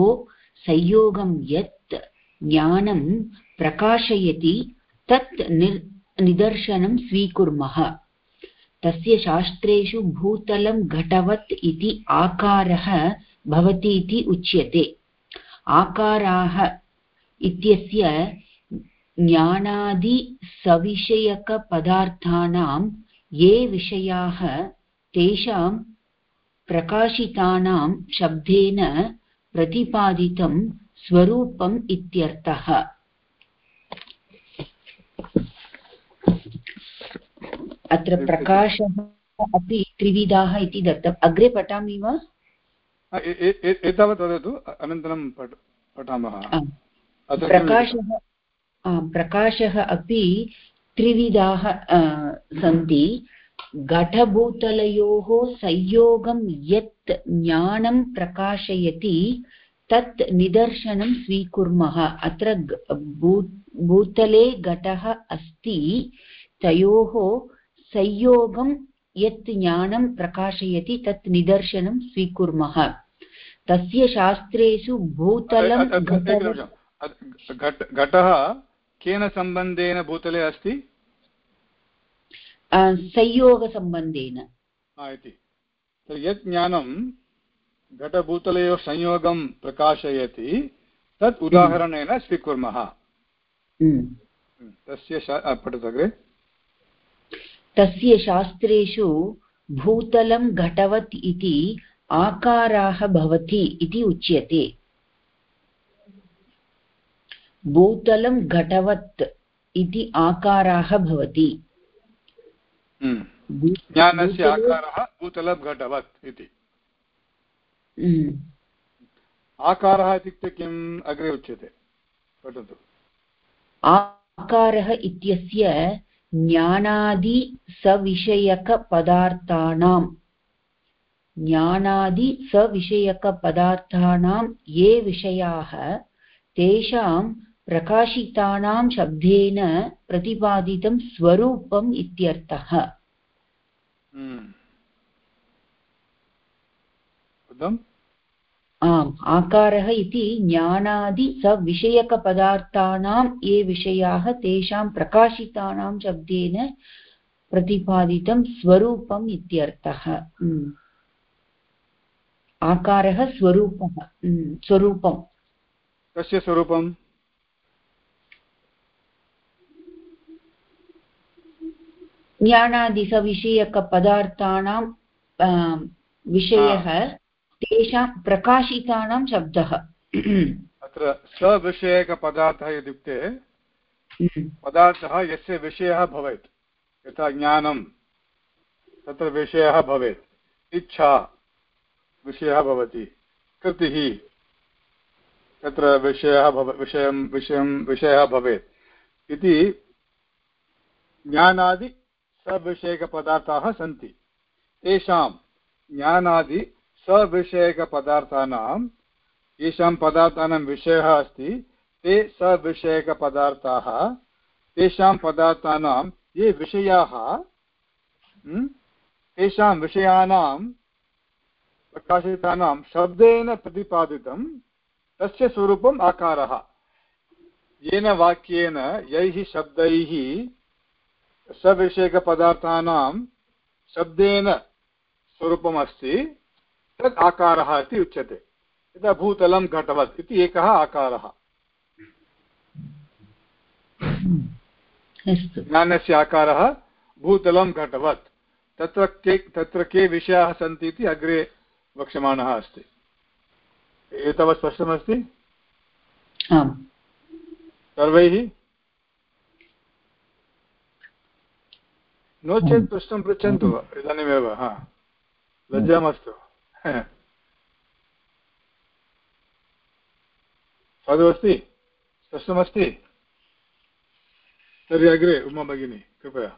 संयोगं यत् ज्ञानं प्रकाशयति तत् निर् निदर्शनं स्वीकुर्मः। तस्य शास्त्रेषु भूतलं घटवत् इति आकारः भवति इति उच्यते। आकाराः इत्यस्य ज्ञानादिसविषयकपदार्थानां ये विषयाः तेषां प्रकाशितानां शब्देन प्रतिपादितं स्वरूपम् इत्यर्थः। अत्र प्रकाशः अपि त्रिविधाः इति दत्तम्। अग्रे पठामि वा?
एतावत् वदतु अनन्तरं पठामः।
प्रकाशः प्रकाशः अपि त्रिविधाः सन्ति। घटभूतलयोः संयोगं यत् ज्ञानं प्रकाशयति तत् निदर्शनं स्वीकुर्मः। अत्र भूतले घटः अस्ति तयोः संयोगं यत् ज्ञानं प्रकाशयति तत् निदर्शनं स्वीकुर्मः। तस्य शास्त्रेषु भूतलं
घटः केन सम्बन्धेन भूतले अस्ति?
संयोगसम्बन्धेन।
इति। यत् ज्ञानं घटभूतलयोः संयोगं प्रकाशयति तत् उदाहरणेन स्वीकुर्मः। तस्य पठतु अग्रे।
तस्य शास्त्रेषु भूतलं घटवत् इति आकाराः भवति इति उच्यते। भूतलं घटवत् इति आकाराः भवति।
हम्म। ज्ञानस्य आकारः भूतलं घटवत् इति।
हम्म।
आकारः इत्युक्ते किम्? अग्रे उच्यते। पठतु।
आकारः इत्यस्य ज्ञानादिसविषयकपदार्थानां ज्ञानादिसविषयकपदार्थानां ये विषयाः तेषां प्रकाशितानां शब्देन प्रतिपादितं स्वरूपम् इत्यर्थः आम् आकारः इति ज्ञानादि सविषयकपदार्थानां ये विषयाः तेषां प्रकाशितानां शब्देन प्रतिपादितं स्वरूपम् इत्यर्थः आकारः स्वरूपः स्वरूपं
कस्य स्वरूपम्?
ज्ञानादिसविषयकपदार्थानां विषयः तेषां प्रकाशितानां शब्दः।
अत्र सविषयकपदार्थः इत्युक्ते पदार्थः यस्य विषयः भवेत् यथा ज्ञानं तत्र विषयः भवेत्। इच्छा। विषयः भवति। कृतिः। तत्र विषयः भव, विषयं विषयं, विषयः भवेत्। इति ज्ञानादि सविषयकपदार्थाः सन्ति। तेषां ज्ञानादि सविषयकपदार्थानां, येषां पदार्थानां विषयः अस्ति, ते सविषयकपदार्थाः, तेषां पदार्थानां ये विषयाः तेषां विषयाणां प्रकाशितानां शब्देन प्रतिपादितं तस्य स्वरूपम् आकारः। येन वाक्येन यैः शब्दैः सविषयकपदार्थानां शब्देन स्वरूपमस्ति तत् आकारः इति उच्यते। यथा भूतलं घटवत् इति एकः आकारः। ज्ञानस्य आकारः भूतलं घटवत्। तत्र के तत्र के विषयाः सन्ति इति अग्रे वक्ष्यमाणः अस्ति। एतावत् स्पष्टमस्ति? सर्वैः? नो चेत् प्रश्नं पृच्छन्तु इदानीमेव हा। लज्जा मास्तु साधु अस्ति? स्पष्टमस्ति? तर्हि अग्रे उमा भगिनी कृपया।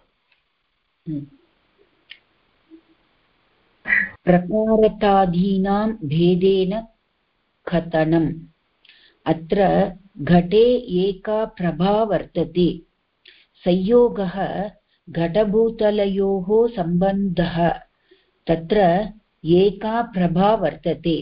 प्रकारतादीनां भेदेन कथनम् अत्र घटे एका प्रभा वर्तते। संयोगः घटभूतलयोः सम्बन्धः। तत्र एका प्रभा वर्तते।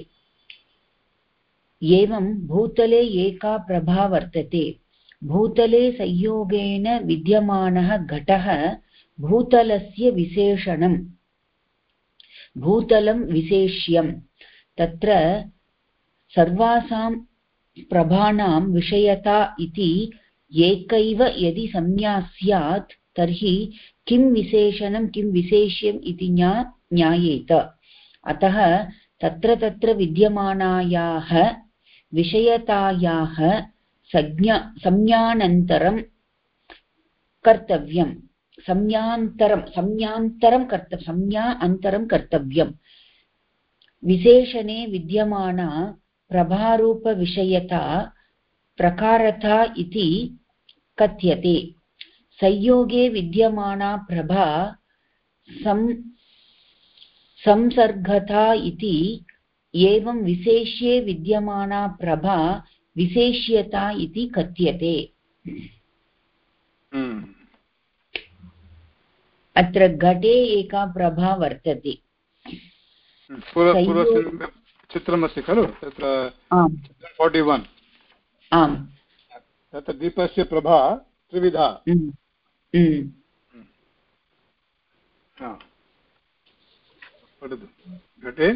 एवं भूतले एका प्रभा वर्तते। भूतले संयोगेन विद्यमानः घटः भूतलस्य विशेषणम्। भूतलं विशेष्यं तत्र सर्वासां प्रभाणां विषयता इति एकैव यदि संज्ञा स्यात्, तर्हि किं विशेषणं, किं विशेष्यम् इति ज्ञा, ज्ञायेत। अतः तत्र तत्र विद्यमानायाः, विषयतायाः संज्ञा, संज्ञानन्तरं कर्तव्यं संज्ञान्तरं संज्ञान्तरं कर्त संज्ञा अन्तरं कर्तव्यम्। विशेषणे विद्यमाना प्रभारूपविषयता प्रकारता इति कथ्यते। संयोगे विद्यमाना प्रभा सं, संसर्गता इति एवं विशेष्ये विद्यमाना प्रभा विशेष्यता इति कथ्यते।
हम्म।
अत्र घटे एका प्रभा वर्तते।
पूर्वस्मिन् चित्रमस्ति खलु? तत्र फोर्टि वन्
आम्।
तत्र दीपस्य प्रभा त्रिविधा।
हम्म। हम्म।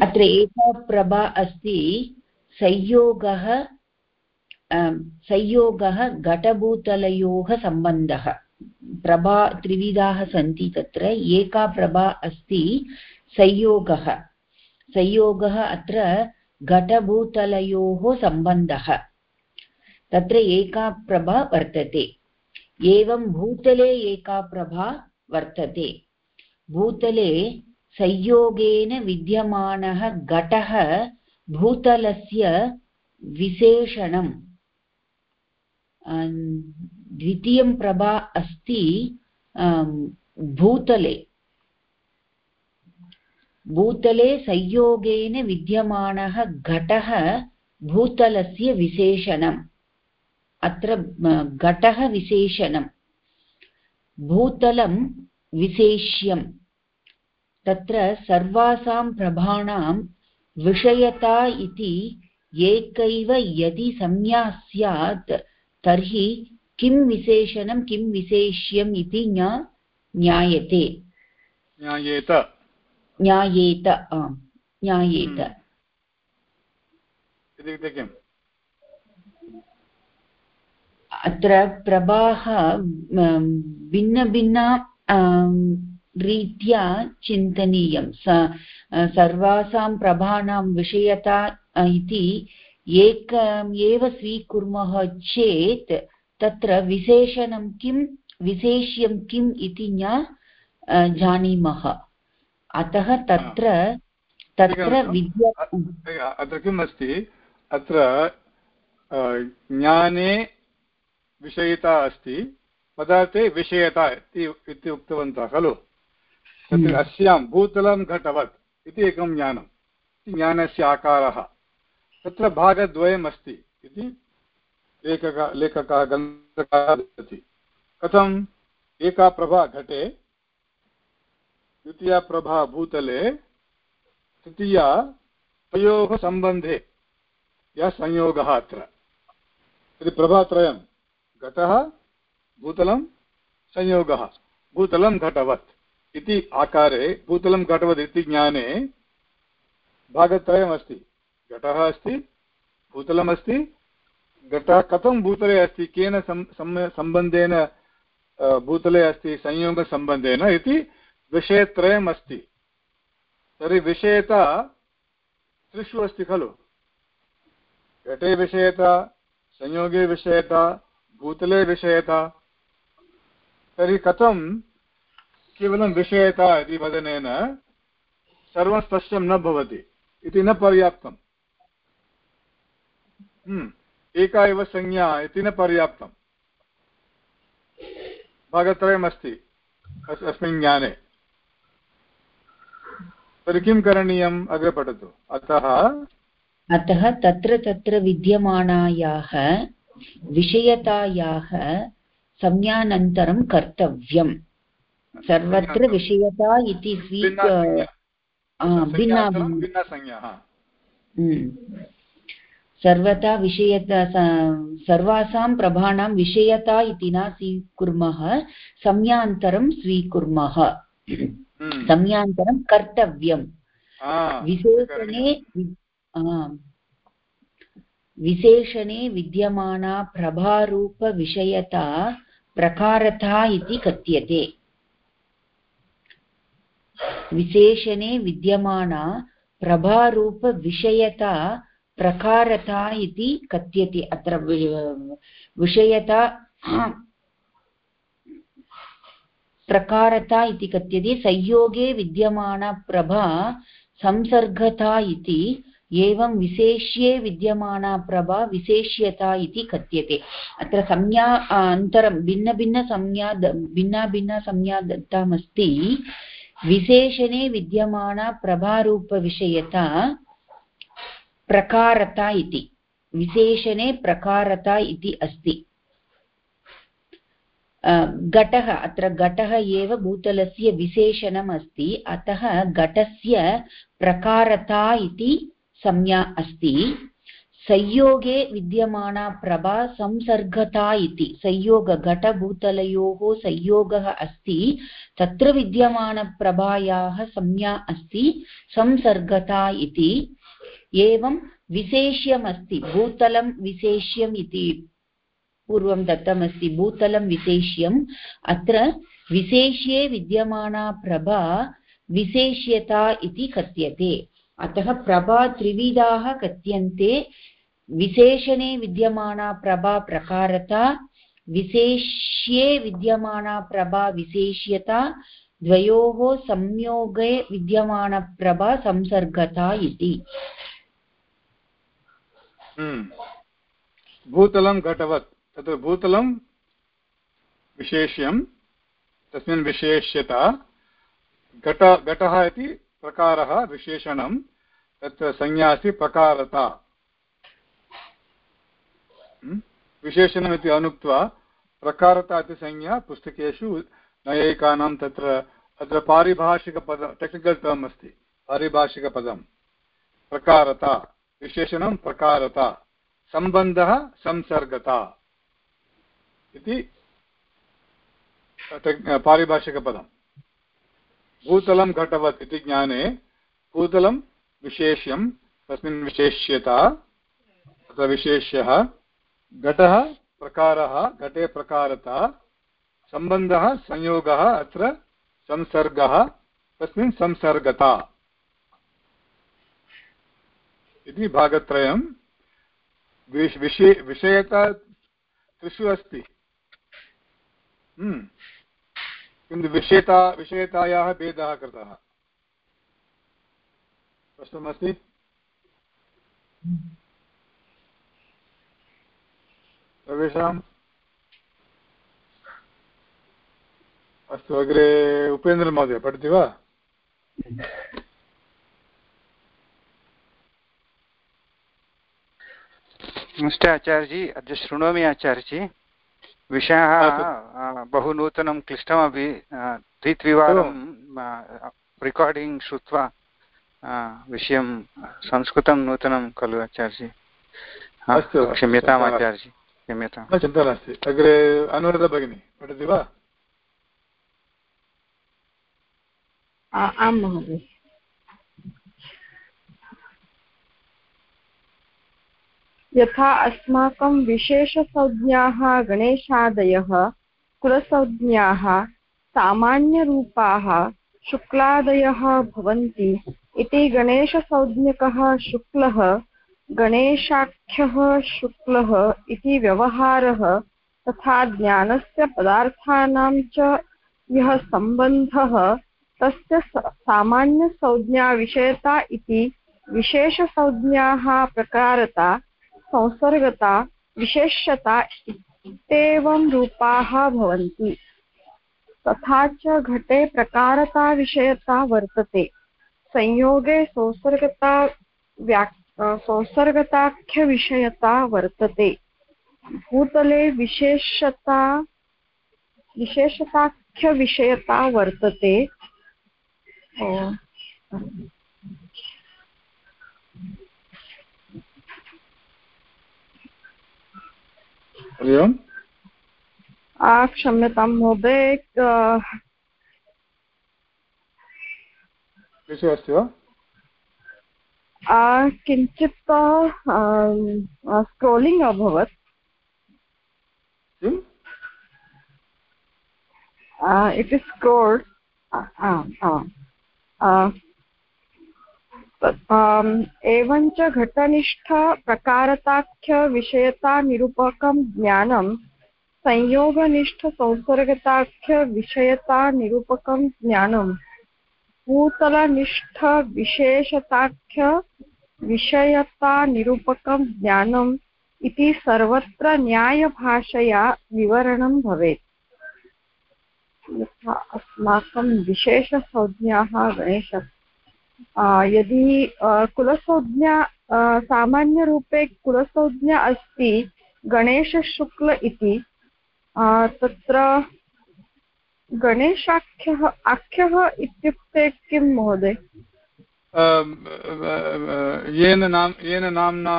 अत्र एका प्रभा अस्ति संयोगः संयोगः घटभूतलयोः सम्बन्धः। प्रभा त्रिविधाः सन्ति तत्र, एका प्रभा अस्ति संयोगः। संयोगः अत्र घटभूतलयोः सम्बन्धः। तत्र एका प्रभा वर्तते। एवं भूतले एका प्रभा वर्तते। भूतले संयोगेन विद्यमानः घटः भूतलस्य विशेषणं द्वितीयं प्रभा अस्ति भूतले। भूतले संयोगेन विद्यमानः घटः भूतलस्य विशेषणम्। अत्र घटः विशेषणं भूतलं विशेष्यं तत्र सर्वासां प्रभाणां विषयता इति एकैव यदि संज्ञा स्यात्, तर्हि किं विशेषणं किं विशेष्यम् इति न ज्ञायते।
ज्ञायेत।
ज्ञायेत ज्ञायेत।
हम्म। इत्युक्ते किम्?
अत्र प्रभाः भिन्नभिन्न रीत्या चिन्तनीयं। सर्वासां प्रभाणां विषयता इति एकम् एव स्वीकुर्मः चेत् तत्र विशेषणं किं विशेष्यं किम् इति न जानीमः। अतः तत्र तत्र विद्या
अत्र किम् अस्ति अत्र ज्ञाने विषयिता अस्ति। पदार्थे विषयता इति उक्तवन्तः खलु? हम्म। अस्यां भूतलं घटवत् इति एकं ज्ञानं ज्ञानस्य आकारः। तत्र भागद्वयम् अस्ति इति लेखकः लेखकः ग्रन्थकारः वदति कथम्? एका प्रभा घटे, द्वितीया प्रभा भूतले, तृतीया तयोः सम्बन्धे, यः संयोगः अत्र। तर्हि प्रभात्रयं घटः, भूतलं, संयोगः। भूतलं घटवत् इति आकारे, भूतलं घटवत् इति ज्ञाने भागत्रयमस्ति। घटः अस्ति, भूतलमस्ति घटः कथं भूतले अस्ति? केन सम्बन्धेन भूतले अस्ति संयोगसम्बन्धेन इति विषयत्रयम् अस्ति तर्हि विषयता त्रिषु अस्ति खलु। घटे विषयता संयोगे विषयता भूतले विषयता। तर्हि कथं केवलं विषयता इति वदनेन सर्वं स्पष्टं न भवति इति न पर्याप्तम्। हम्म, एका एव संज्ञा इति न पर्याप्तम्। भागत्रयमस्ति अस्मिन् ज्ञाने। तर्हि किं करणीयम्? अग्रे पठतु। अतः
अतः तत्र तत्र विद्यमानायाः विषयतायाः संज्ञानन्तरं कर्तव्यम्। सर्वत्र विषयता इति भिन्ना हम्म। सर्वथा विषयता सर्वासां प्रभाणां विषयता इति न स्वीकुर्मः संज्ञान्तरं स्वीकुर्मः। हम्म। कर्तव्यं विशेषणे विशेषणे विद्यमाना प्रभारूपविषयता प्रकारता इति कथ्यते। विशेषणे विद्यमाना प्रभारूपविषयता प्रकारता इति कथ्यते। अत्र विषयता प्रकारता इति कथ्यते। संयोगे विद्यमानप्रभा संसर्गता इति एवं विशेष्ये विद्यमाना प्रभा विशेष्यता इति कथ्यते। अत्र संज्ञा अन्तरं भिन्नभिन्नसंज्ञा भिन्ना भिन्ना संज्ञा दत्तमस्ति विशेषणे विद्यमाना प्रभारूपविषयता प्रकारता इति। विशेषणे प्रकारता इति अस्ति। घटः, अत्र घटः एव भूतलस्य विशेषणम् अस्ति। अतः घटस्य प्रकारता इति संज्ञा अस्ति। संयोगे विद्यमाना प्रभा संसर्गता इति। संयोगघटभूतलयोः संयोगः अस्ति। तत्र विद्यमानप्रभायाः संज्ञा अस्ति। संसर्गता इति। एवं विशेष्यमस्ति, भूतलं विशेष्यम् इति पूर्वं दत्तमस्ति, भूतलं विशेष्यम्। अत्र विशेष्ये विद्यमाना प्रभा विशेष्यता इति कथ्यते। अतः प्रभा त्रिविधाः कथ्यन्ते। विशेषणे विद्यमाना प्रभा प्रकारता, विशेष्ये विद्यमाना प्रभा विशेष्यता, द्वयोः संयोगे विद्यमानप्रभा संसर्गता इति।
भूतलं घटवत्। तत्र भूतलं विशेष्यं, तस्मिन् विशेष्यता, घट, घटः इति प्रकारः विशेषणं, तत्र संज्ञा अस्ति प्रकारता विशेषणमिति अनुक्त्वा प्रकारता इति संज्ञा पुस्तकेषु नैयायिकानां तत्र, अत्र पारिभाषिकपद टेक्निकल् टर्म् अस्ति। पारिभाषिकपदं। प्रकारता। विशेषणं प्रकारता, सम्बन्धः संसर्गता इति पारिभाषिकपदं। भूतलं घटवत् इति ज्ञाने, भूतलं विशेष्यं, तस्मिन् विशेष्यता, तत्र विशेष्यः, घटः प्रकारः, घटे प्रकारता, सम्बन्धः संयोगः, अत्र संसर्गः, तस्मिन् संसर्गता। इति भागत्रयं विषय विषयता त्रिषु अस्ति। हम्म। किन्तु विषयता विषयतायाः भेदः कृतः। स्पष्टमस्ति? सर्वेषाम् अस्तु, अग्रे उपेन्द्रमहोदय पठति वा?
नमस्ते आचार्यजी अद्य शृणोमि आचार्यजी। विषयः बहु नूतनं क्लिष्टमपि द्वित्रिवारं रेकार्डिङ्ग् श्रुत्वा विषयं संस्कृतं नूतनं खलु आचार्यजी। क्षम्यताम् आचार्यजी क्षम्यताम्।
चिन्ता नास्ति। अग्रे अनुराधा भगिनी पठति वा?
आं महोदय। यथा अस्माकं विशेषसंज्ञाः गणेशादयः, कुलसंज्ञाः, सामान्यरूपाः शुक्लादयः भवन्ति इति गणेशसंज्ञकः शुक्लः, गणेशाख्यः शुक्लः इति व्यवहारः तथा ज्ञानस्य पदार्थानां च यः सम्बन्धः तस्य सामान्यसंज्ञाविषयता इति विशेषसंज्ञाः प्रकारता संसर्गता विशेष्यता इत्येवं रूपाः भवन्ति। तथा च घटे प्रकारताविषयता वर्तते। संयोगे संसर्गता व्या संसर्गताख्यविषयता वर्तते। भूतले विशेषता विशेषताख्यविषयता वर्तते।
हरि ओम्
क्षम्यतां महोदय
विषयः अस्ति वा?
किञ्चित् स्क्रोलिङ्ग् अभवत्। इट् इस् स्क्रोल्ड् एवञ्च घटनिष्ठ प्रकारताख्यविषयतानिरूपकं ज्ञानं संयोगनिष्ठसंसर्गताख्यविषयतानिरूपकं ज्ञानं भूतलनिष्ठविशेषताख्यविषयतानिरूपकं ज्ञानम् इति सर्वत्र न्यायभाषया विवरणं भवेत्। अस्माकं विशेषसंज्ञाः गणेश यदि कुलसंज्ञा सामान्यरूपे कुलसंज्ञा अस्ति गणेशशुक्ल इति तत्र गणेशाख्यः आख्यः इत्युक्ते किं महोदय?
येन नाम येन नाम्ना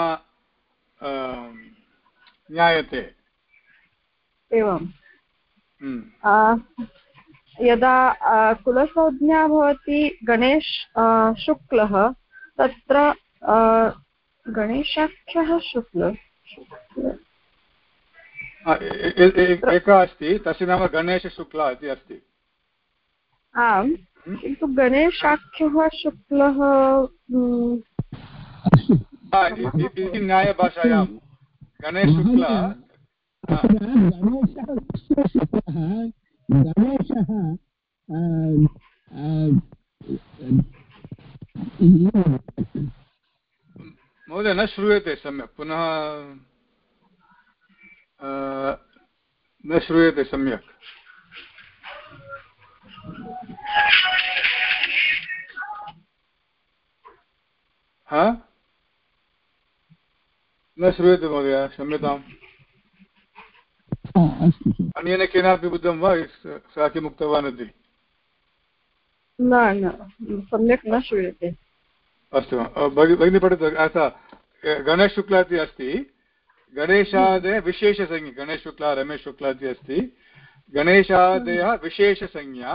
ज्ञायते।
एवं यदा कुलसंज्ञा भवति गणेश शुक्लः तत्र गणेशाख्यः शुक्ल।
एकः अस्ति तस्य नाम गणेशशुक्ला इति अस्ति।
आम् किन्तु गणेशाख्यः शुक्लः
इति न्यायभाषायां गणेशशुक्ला
गणेशः
महोदय न श्रूयते सम्यक्। पुनः न श्रूयते सम्यक्। न श्रूयते महोदय क्षम्यताम्। अन्येन केनापि बुद्धं वा सः किम् उक्तवान् इति
न न सम्यक् न श्रूयते
अस्तु भगिनी पठतु गणेशशुक्ला इति अस्ति गणेशादय विशेषसंज्ञा गणेशशुक्ला रमेशशुक्ला इति अस्ति गणेशादयः विशेषसंज्ञा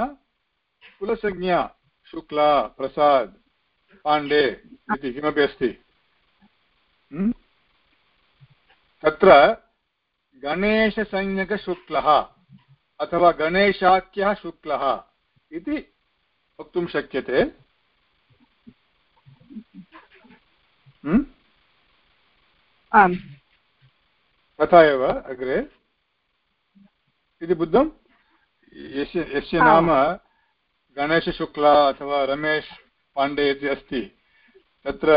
कुलसंज्ञा शुक्ला प्रसाद् पाण्डे इति किमपि अस्ति तत्र गणेशसंज्ञकशुक्लः अथवा गणेशाख्यः शुक्लः इति वक्तुं शक्यते।
आम्।
तथा एव अग्रे। इति बुद्धं? यस्य यस्य नाम गणेशशुक्ला अथवा रमेश् पाण्डे इति अस्ति तत्र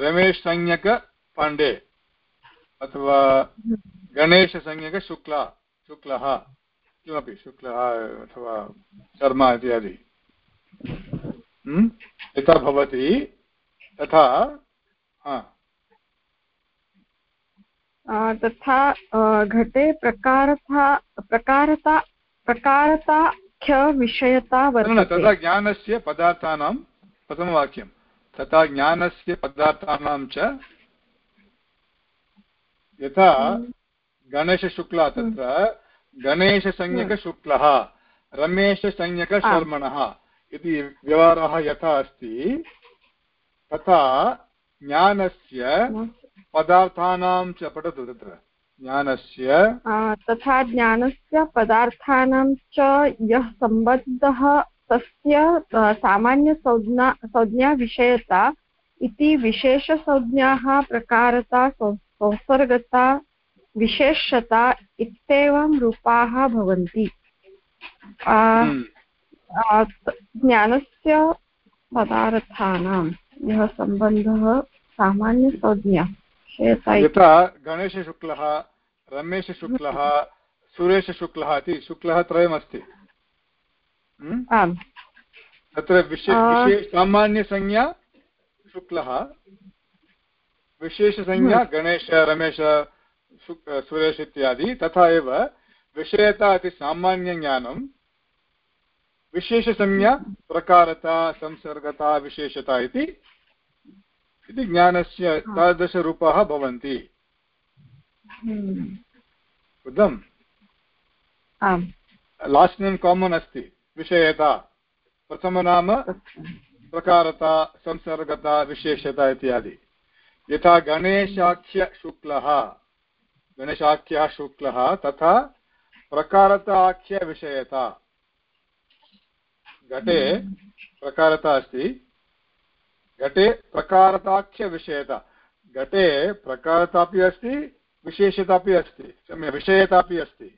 रमेश् संज्ञकपाण्डे अथवा गणेशसंज्ञकशुक्ला शुक्लः किमपि शुक्लः अथवा शर्मा इत्यादि। यथा भवति। तथा
तथा घटे प्रकारता प्रकारता वर्तते।
तथा ज्ञानस्य पदार्थानां प्रथमवाक्यं। तथा ज्ञानस्य पदार्थानां च यथा गणेशशुक्ला तत्र गणेशसंज्ञकशुक्लः रमेशसंज्ञकशर्मणः इति व्यवहारः यथा अस्ति तथा ज्ञानस्य पदार्थानां च पठतु तत्र। ज्ञानस्य
तथा ज्ञानस्य पदार्थानां च यः सम्बद्धः तस्य सामान्यसंज्ञा संज्ञाविषयता इति विशेषसंज्ञाः प्रकारता संसर्गता विशेषता इत्येवं रूपाः भवन्ति। ज्ञानस्य पदार्थानां यः सम्बन्धः सामान्यसंज्ञा
यथा गणेशशुक्लः रमेशशुक्लः सुरेशशुक्लः इति शुक्लः त्रयमस्ति। तत्र विशेष सामान्यसंज्ञा शुक्लः। विशेषसंज्ञा गणेश रमेश सुरेश इत्यादि तथा एव विषयता इति सामान्यज्ञानं विशेषसंज्ञा प्रकारता संसर्गता विशेषता इति इति ज्ञानस्य तादृशरूपाः भवन्ति। बुद्धम्। लास्ट् नेम् कामन् अस्ति विषयता। प्रथमनाम प्रकारता संसर्गता विशेषता इत्यादि। यथा गणेशाख्यशुक्लः गणेशाख्यः शुक्लः तथा प्रकारताख्यविषयता घटे प्रकारता अस्ति। घटे प्रकारताख्यविषयता घटे प्रकारता अपि अस्ति विशेषता अपि अस्ति क्षम्य विषयता अपि अस्ति।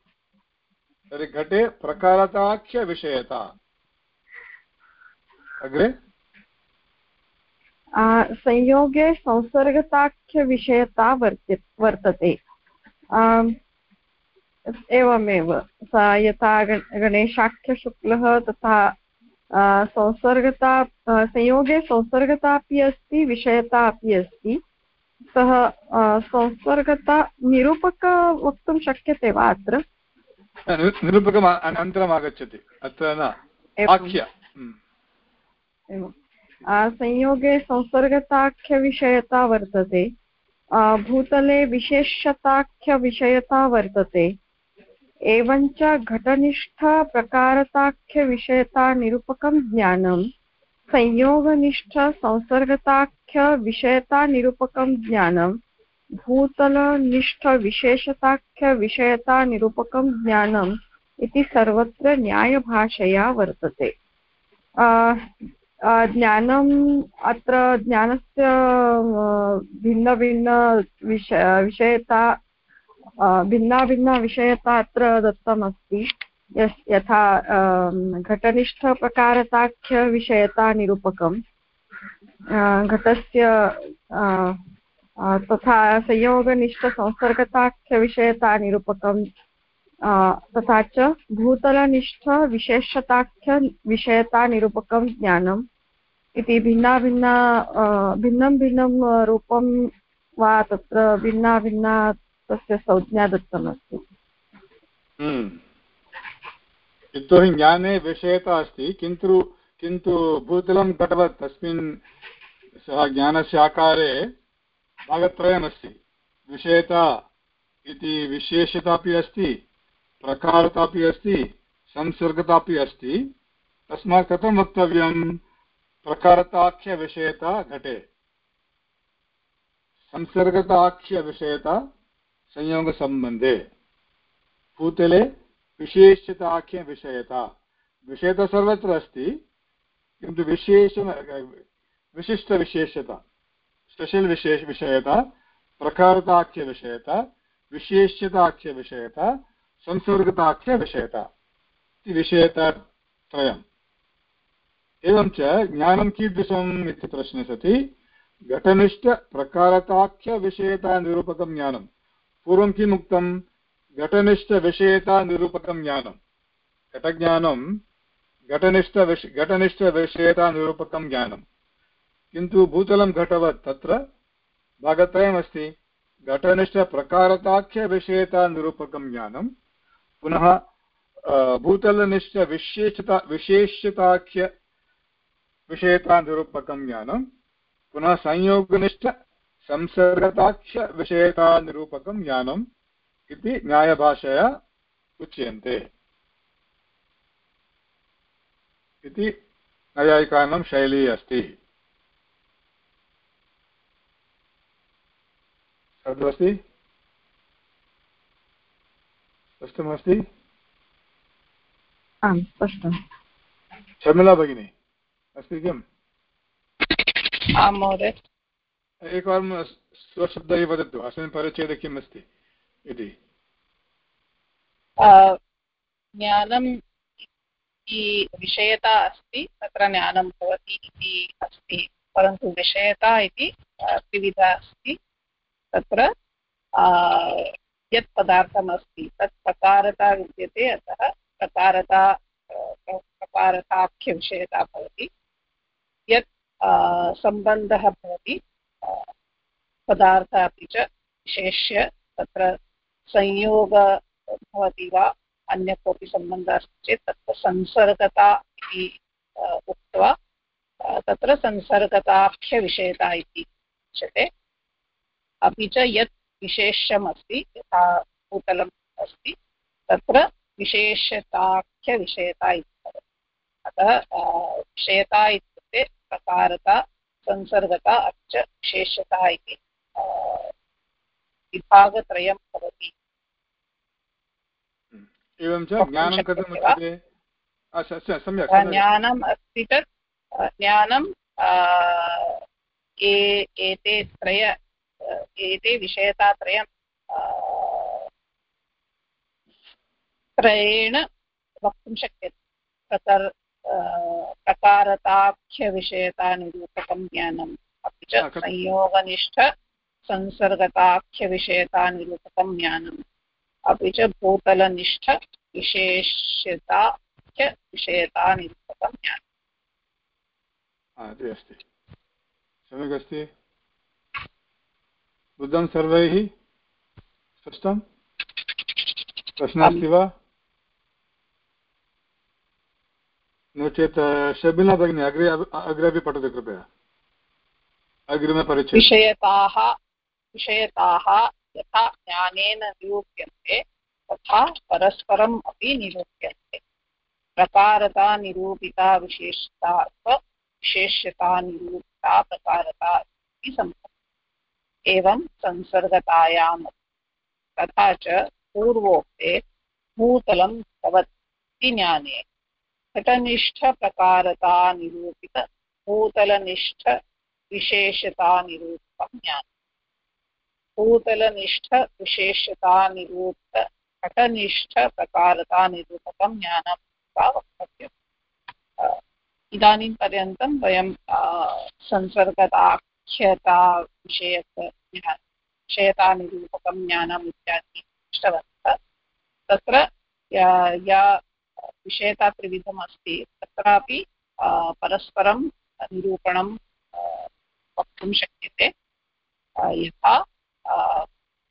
तर्हि घटे प्रकारताख्यविषयता अग्रे?
संयोगे संसर्गताख्यविषयता वर्त्य वर्तते एवमेव सा यथा गणेशाख्यशुक्लः तथा संसर्गता संयोगे संसर्गता अपि अस्ति विषयता अपि अस्ति सः संसर्गता निरूपक वक्तुं शक्यते वा अत्र
निरूपकम् अनन्तरम् आगच्छति अत्र न आख्य
संयोगे संसर्गताख्यविषयता वर्तते। भूतले विशेषताख्यविषयता वर्तते। एवञ्च घटनिष्ठप्रकारताख्यविषयतानिरूपकं ज्ञानं। संयोगनिष्ठसंसर्गताख्यविषयतानिरूपकं ज्ञानं। भूतलनिष्ठविशेषताख्यविषयतानिरूपकं ज्ञानम् इति सर्वत्र न्यायभाषया वर्तते। ज्ञानम् अत्र ज्ञानस्य भिन्नभिन्न विष विषयता भिन्ना भिन्ना विषयता अत्र दत्तमस्ति। यस्, यथा घटनिष्ठप्रकारताख्यविषयतानिरूपकं घटस्य तथा संयोगनिष्ठसंसर्गताख्यविषयतानिरूपकं तथा च भूतलनिष्ठविशेषताख्यविषयतानिरूपकं ज्ञानम् इति भिन्ना भिन्ना भिन्नं भिन्नं रूपं वा तत्र भिन्ना भिन्ना तस्य संज्ञा दत्तमस्ति।
यतोहि ज्ञाने विषयता अस्ति, किन्तु किन्तु भूतलं घटवत् तस्मिन् सः ज्ञानस्य आकारे भागत्रयमस्ति। विषयता इति विशेषता अपि अस्ति। प्रकारता अपि अस्ति संसर्गता अपि अस्ति। तस्मात् कथं वक्तव्यं प्रकारताख्यविषयता घटे। संसर्गताख्यविषयता संयोगसम्बन्धे। भूतले विशेषताख्यविषयता। विषयता सर्वत्र अस्ति, किन्तु विशेष विशिष्टविशेषता। स्पेशल् विशेष विषयता, प्रकारताख्यविषयता विशेष्यताख्यविषयता संसर्गताख्यविषयता इति विषयतात्रयम्। एवं च ज्ञानं कीदृशम् इति प्रश्ने सति, घटनिष्ठप्रकारताख्यविषयतानिरूपकं ज्ञानं। पूर्वं किम् उक्तं घटनिष्ठविषयतानिरूपकं ज्ञानं। घटज्ञानं घटनिष्ठविष, घटनिष्ठविषयतानिरूपकं ज्ञानं। किन्तु भूतलं घटवत् तत्र भागत्रयमस्ति। घटनिष्ठप्रकारताख्यविषयतानिरूपकं ज्ञानं पुनः भूतलनिष्ठविशेषता विशेष्यताख्य विषयतानिरूपकं ज्ञानं, पुनः संयोगनिष्ठ संसर्गताख्यविषयतानिरूपकं ज्ञानम् इति न्यायभाषया उच्यन्ते। इति नैयायिकानां शैली अस्ति। तदस्ति स्पष्टमस्ति
आम् स्पष्टम्
शर्मिला भगिनी अस्ति किम्?
आं महोदय।
एकवारं स्वशब्दैः वदतु अस्मिन् परिच्छेदे किम् अस्ति इति?
ज्ञानम् इति विषयता अस्ति तत्र ज्ञानं भवति इति अस्ति परन्तु विषयता इति त्रिविधा अस्ति तत्र यत् पदार्थमस्ति, तत् प्रकारता विद्यते, अतः प्रकारता प्रकारताख्यविषयता भवति। यत् सम्बन्धः भवति पदार्थ अपि च विशेष्य तत्र संयोग भवति वा, अन्य कोऽपि सम्बन्धः अस्ति चेत्, तत्र संसर्गता इति उक्त्वा तत्र संसर्गताख्यविषयता इति उच्यते। अपि च यत् विशेष्यमस्ति यथा भूतलम् अस्ति तत्र विशेषताख्यविषयता इति भवति अतः विषयता इत्युक्ते प्रकारता संसर्गता अपि च विशेषता इति विभागत्रयं भवति।
एवं च ज्ञानं कथम् सम्यक्
ज्ञानम् अस्ति चेत् ज्ञानं एते त्रय एते विषयतात्रयं त्रयेण वक्तुं शक्यते प्रकार प्रकारताख्यविषयतानिरूपकं ज्ञानम् अपि च संयोगनिष्ठ संसर्गताख्यविषयतानिरूपकं ज्ञानम् अपि च भूतलनिष्ठ विशेष्यताख्यविषयतानिरूपकं ज्ञानम्
अस्ति सम्यक् अस्ति बुद्धं सर्वैः स्पष्टं? प्रश्नः अस्ति वा? नो चेत् शबिना भगिनी, अग्रे अग्रे अपि पठतु कृपया। अग्रिमपरिचयः।
विषयताः विषयताः यथा ज्ञानेन निरूप्यन्ते, तथा परस्परम् अपि निरूप्यन्ते। प्रकारता निरूपिता विशेषता, विशेष्यता निरूपिता, प्रकारता इति सम्भवति। एवं संसर्गतायां तथा च पूर्वोक्ते भूतलं भवति ज्ञाने घटनिष्ठप्रकारतानिरूपित, भूतलनिष्ठविशेषतानिरूपित घटनिष्ठप्रकारतानिरूपकं ज्ञानं वा वक्तव्यम्। इदानीं पर्यन्तं वयं संसर्गताख्यताविषयक विषयतानिरूपकं ज्ञानम् इत्यादि दृष्टवन्तः। तत्र या विषयता त्रिविधम् अस्ति तत्रापि परस्परं निरूपणं वक्तुं शक्यते। यथा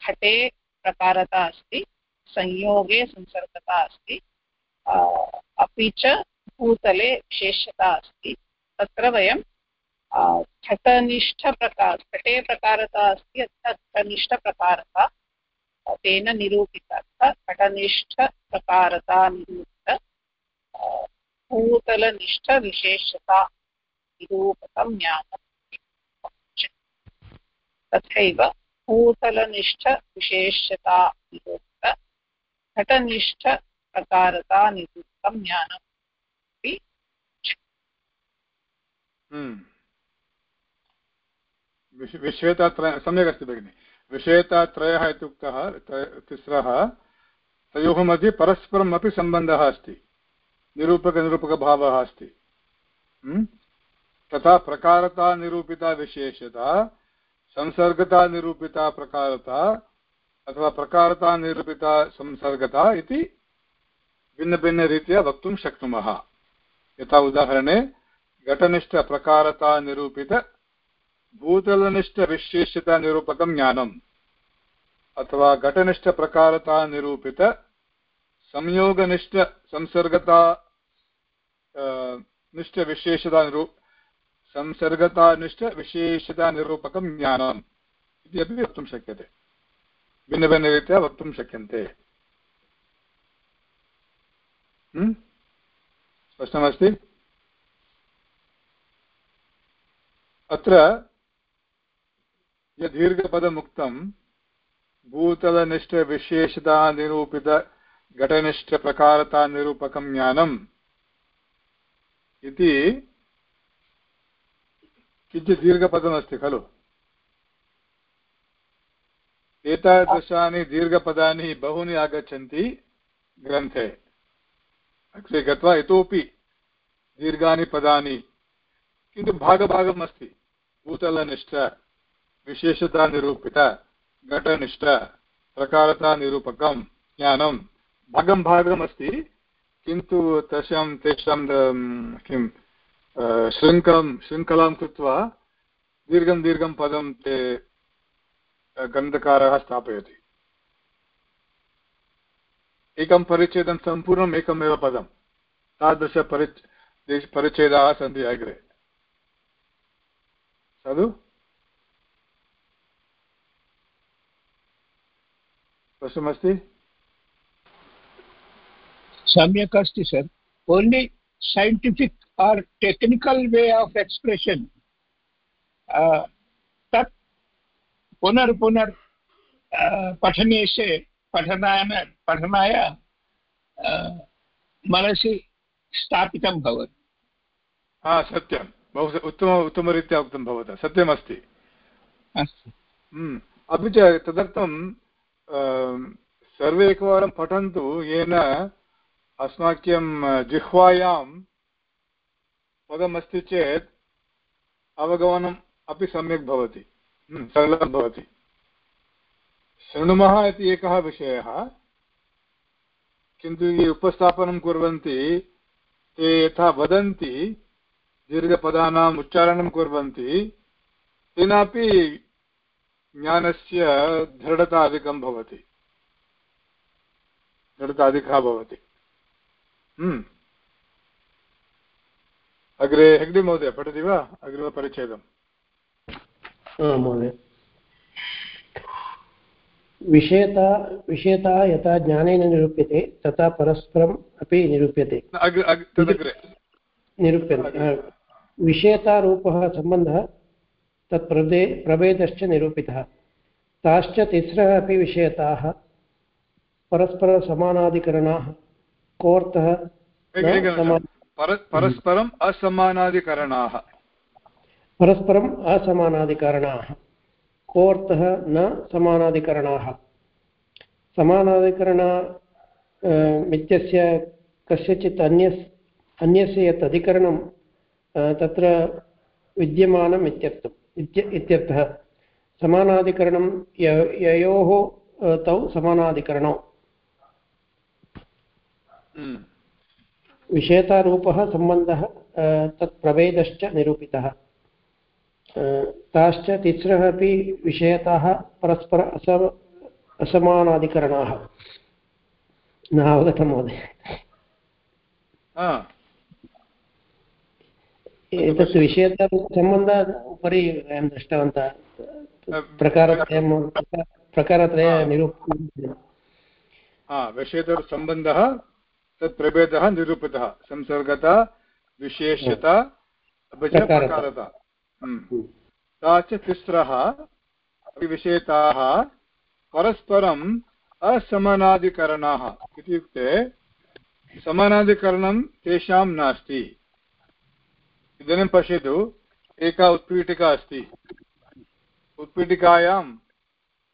घटे प्रकारता अस्ति, संयोगे संसर्गता अस्ति अपि च भूतले विशेषता अस्ति। तत्र वयं घटनिष्ठप्रकार घटे प्रकारता अस्ति अतः घटनिष्ठप्रकारता तेन निरूपिता, घटनिष्ठप्रकारता निरूपित, भूतलनिष्ठविशेषता निरूपकं ज्ञानम् तथैव भूतलनिष्ठविशेषता निरूपित, घटनिष्ठप्रकारता निरूपितं ज्ञानम् अपि
विषयतात्रय सम्यक् अस्ति भगिनि। विषयतात्रयः इत्युक्तः तिस्रः, तयोः मध्ये परस्परम् अपि सम्बन्धः अस्ति। निरूपकनिरूपकभावः अस्ति। तथा प्रकारता निरूपिता विशेषता, संसर्गता निरूपिता प्रकारता, अथवा प्रकारता निरूपिता संसर्गता इति भिन्नभिन्नरीत्या वक्तुं शक्नुमः। यथा उदाहरणे घटनिष्ठप्रकारता निरूपित भूतलनिष्ठविशेषतानिरूपकं ज्ञानम्। अथवा घटनिष्ठप्रकारता निरूपित संयोगनिष्ठसंसर्गता निष्ठविशेषता निरू संसर्गतानिष्ठविशेषतानिरूपकं ज्ञानम् इति अपि वक्तुं शक्यते। भिन्नभिन्नरीत्या वक्तुं शक्यन्ते। स्पष्टमस्ति? अत्र यदीर्घपदमुक्तं भूतलनिष्ठविशेषतानिरूपितघटनिष्ठप्रकारतानिरूपकं ज्ञानम् इति किञ्चित् दीर्घपदमस्ति, खलु? एतादृशानि दीर्घपदानि बहूनि आगच्छन्ति ग्रन्थे। अग्रे गत्वा इतोपि दीर्घानि पदानि किन्तु भागभागम् अस्ति भूतलनिष्ठ विशेषतानिरूपित, घटनिष्ठ, प्रकारतानिरूपकं, ज्ञानं। भागं भागमस्ति, किन्तु तेषां तेषां किं शृङ्खलं, शृङ्खलां कृत्वा दीर्घं दीर्घं पदं ते ग्रन्थकारः स्थापयति। एकं परिच्छेदं सम्पूर्णम्, एकमेव पदं। तादृशपरि परिच्छेदाः सन्ति अग्रे। साधु? स्पष्टमस्ति
सम्यक् अस्ति sir. Only scientific or technical way of expression तत् पुनर् पुनर् पठनेशे पठनाय पठनाय मनसि स्थापितं भवति।
हा सत्यं। बहु उत्तम उत्तमरीत्या उक्तं भवता। सत्यमस्ति।
अस्तु।
अपि च तदर्थं सर्वे एकवारं पठन्तु येन अस्माकं जिह्वायां पदमस्ति चेत् अवगमनम् अपि सम्यक् भवति सरलं भवति शृणुमः इति एकः विषयः किन्तु ये उपस्थापनं कुर्वन्ति ते यथा वदन्ति दीर्घपदानाम् उच्चारणं कुर्वन्ति तेनापि ज्ञानस्य दृढता अधिकं भवति। दृढताधिका भवति। अग्रे हेग्डे महोदय पठति वा? अग्रिमपरिच्छेदम्।
महोदय। विषयता विषयता यथा ज्ञानेन निरूप्यते तथा परस्परम् अपि निरूप्यते। निरूप्यते। विषयतारूपः सम्बन्धः तत् प्रभे प्रभेदश्च निरूपितः। ताश्च तिस्रः अपि विषयताः। परस्परसमानाधिकरणाः। कोऽर्थः?
परस्परम् असमानाधिकरणाः।
परस्परम् असमानाधिकरणाः। कोऽर्थः? न समानाधिकरणाः। समानाधिकरण इत्यस्य कस्यचित् अन्यस् अन्यस्य यत् अधिकरणं तत्र विद्यमानम् इत्यर्थम्। इत्यर्थः। समानाधिकरणं ययोः तौ समानाधिकरणौ। विषयतारूपः सम्बन्धः तत् प्रभेदश्च निरूपितः। ताश्च तिस्रः अपि विषयताः परस्पर असम असमानाधिकरणाः। न अवगतं महोदय। एतत् विषयसम्बन्धात् उपरि वयं दृष्टवन्तः। प्रकारत्रयं प्रकारत्रय निरूपणं
हा विषयतरसम्बन्धः तत् प्रभेदः निरूपितः। संसर्गता विशेष्यता अपि च प्रकारता हम्म। सा च तिस्रः विषयताः परस्परम् असमानादिकरणाः इत्युक्ते समानादिकरणं तेषां नास्ति। इदानीं पश्यतु एका उत्पीठिका अस्ति। उत्पीठिकायां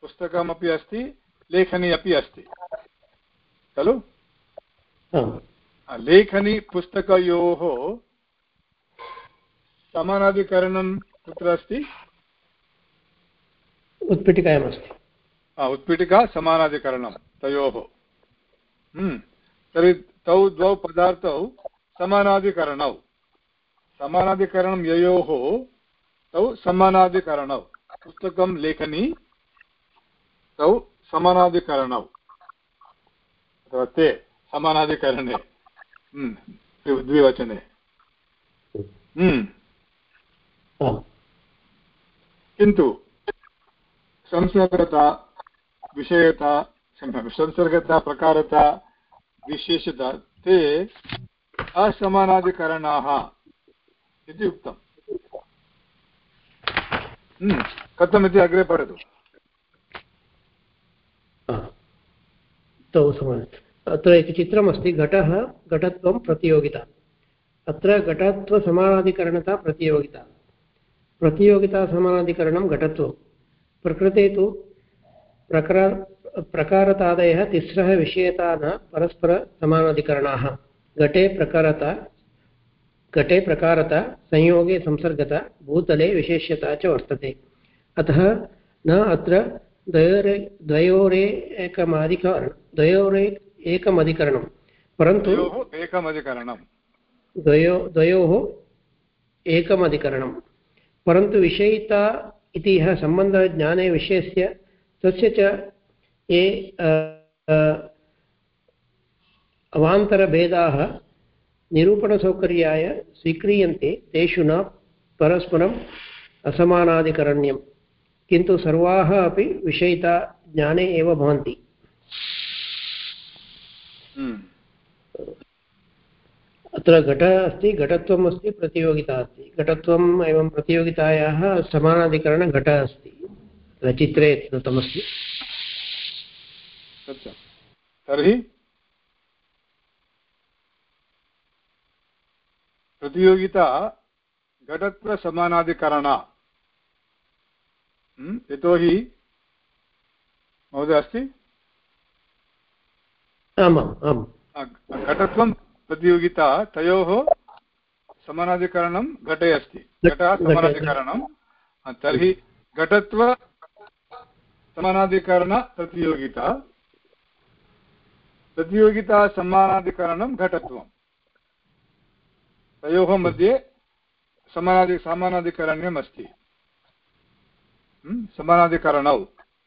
पुस्तकमपि अस्ति लेखनी अपि अस्ति। खलु? लेखनी पुस्तकयोः समानाधिकरणं कुत्र अस्ति?
उत्पीठिकायामस्ति
उत्पीठिका समानाधिकरणं तयोः। हम्म। तर्हि तौ द्वौ पदार्थौ समानाधिकरणौ। समानाधिकरणं ययोः तौ समानाधिकरणौ। पुस्तकं लेखनी तौ समानाधिकरणौ। अथवा ते समानाधिकरणे। हम्म, द्विवचने। हम्म। किन्तु संसर्गता विषयता संसर्गता प्रकारता विशेषता ते असमानाधिकरणाः। इति उक्तम् हम्म, कथमिति अग्रे पठतु।
अत्र एकं चित्रमस्ति घटः घटत्वं प्रतियोगिता। अत्र घटत्वसमानाधिकरणता प्रतियोगिता। प्रतियोगितासमानाधिकरणं घटत्वं प्रकृते तु प्रकार प्रकारतादयः तिस्रः विषयता न परस्परसमानाधिकरणाः घटे प्रकारता घटे प्रकारता संयोगे संसर्गता भूतले विशेष्यता च वर्तते। अतः न अत्र द्वयोरे द्वयोरे एकमाधिकरण द्वयोरे एकमधिकरणं परन्तु
एकमधिकरणं।
द्वयो द्वयोः एकमधिकरणं। परन्तु विषयिता इति यः सम्बन्धः ज्ञाने विषयस्य तस्य च ये अवान्तरभेदाः निरूपणसौकर्याय स्वीक्रियन्ते तेषु न परस्परम् असमानादिकरण्यं किन्तु सर्वाः अपि विषयिता ज्ञाने एव भवन्ति। हम्म। अत्र घटः अस्ति घटत्वम् अस्ति प्रतियोगिता अस्ति। घटत्वम् एवं प्रतियोगितायाः समानाधिकरणघटः अस्ति। चित्रे दत्तमस्ति
तर्हि? प्रतियोगिता घटत्वसमानाधिकरणा हम्म, यतोहि महोदय अस्ति? घटत्वं प्रतियोगिता तयोः समानाधिकरणं घटे अस्ति घटः समानाधिकरणं तर्हि घटत्व समानाधिकरणप्रतियोगिता प्रतियोगिता। समानाधिकरणं घटत्वं तयोः मध्ये समानादि समानाधिकरण्यम् अस्ति। समानाधिकरणौ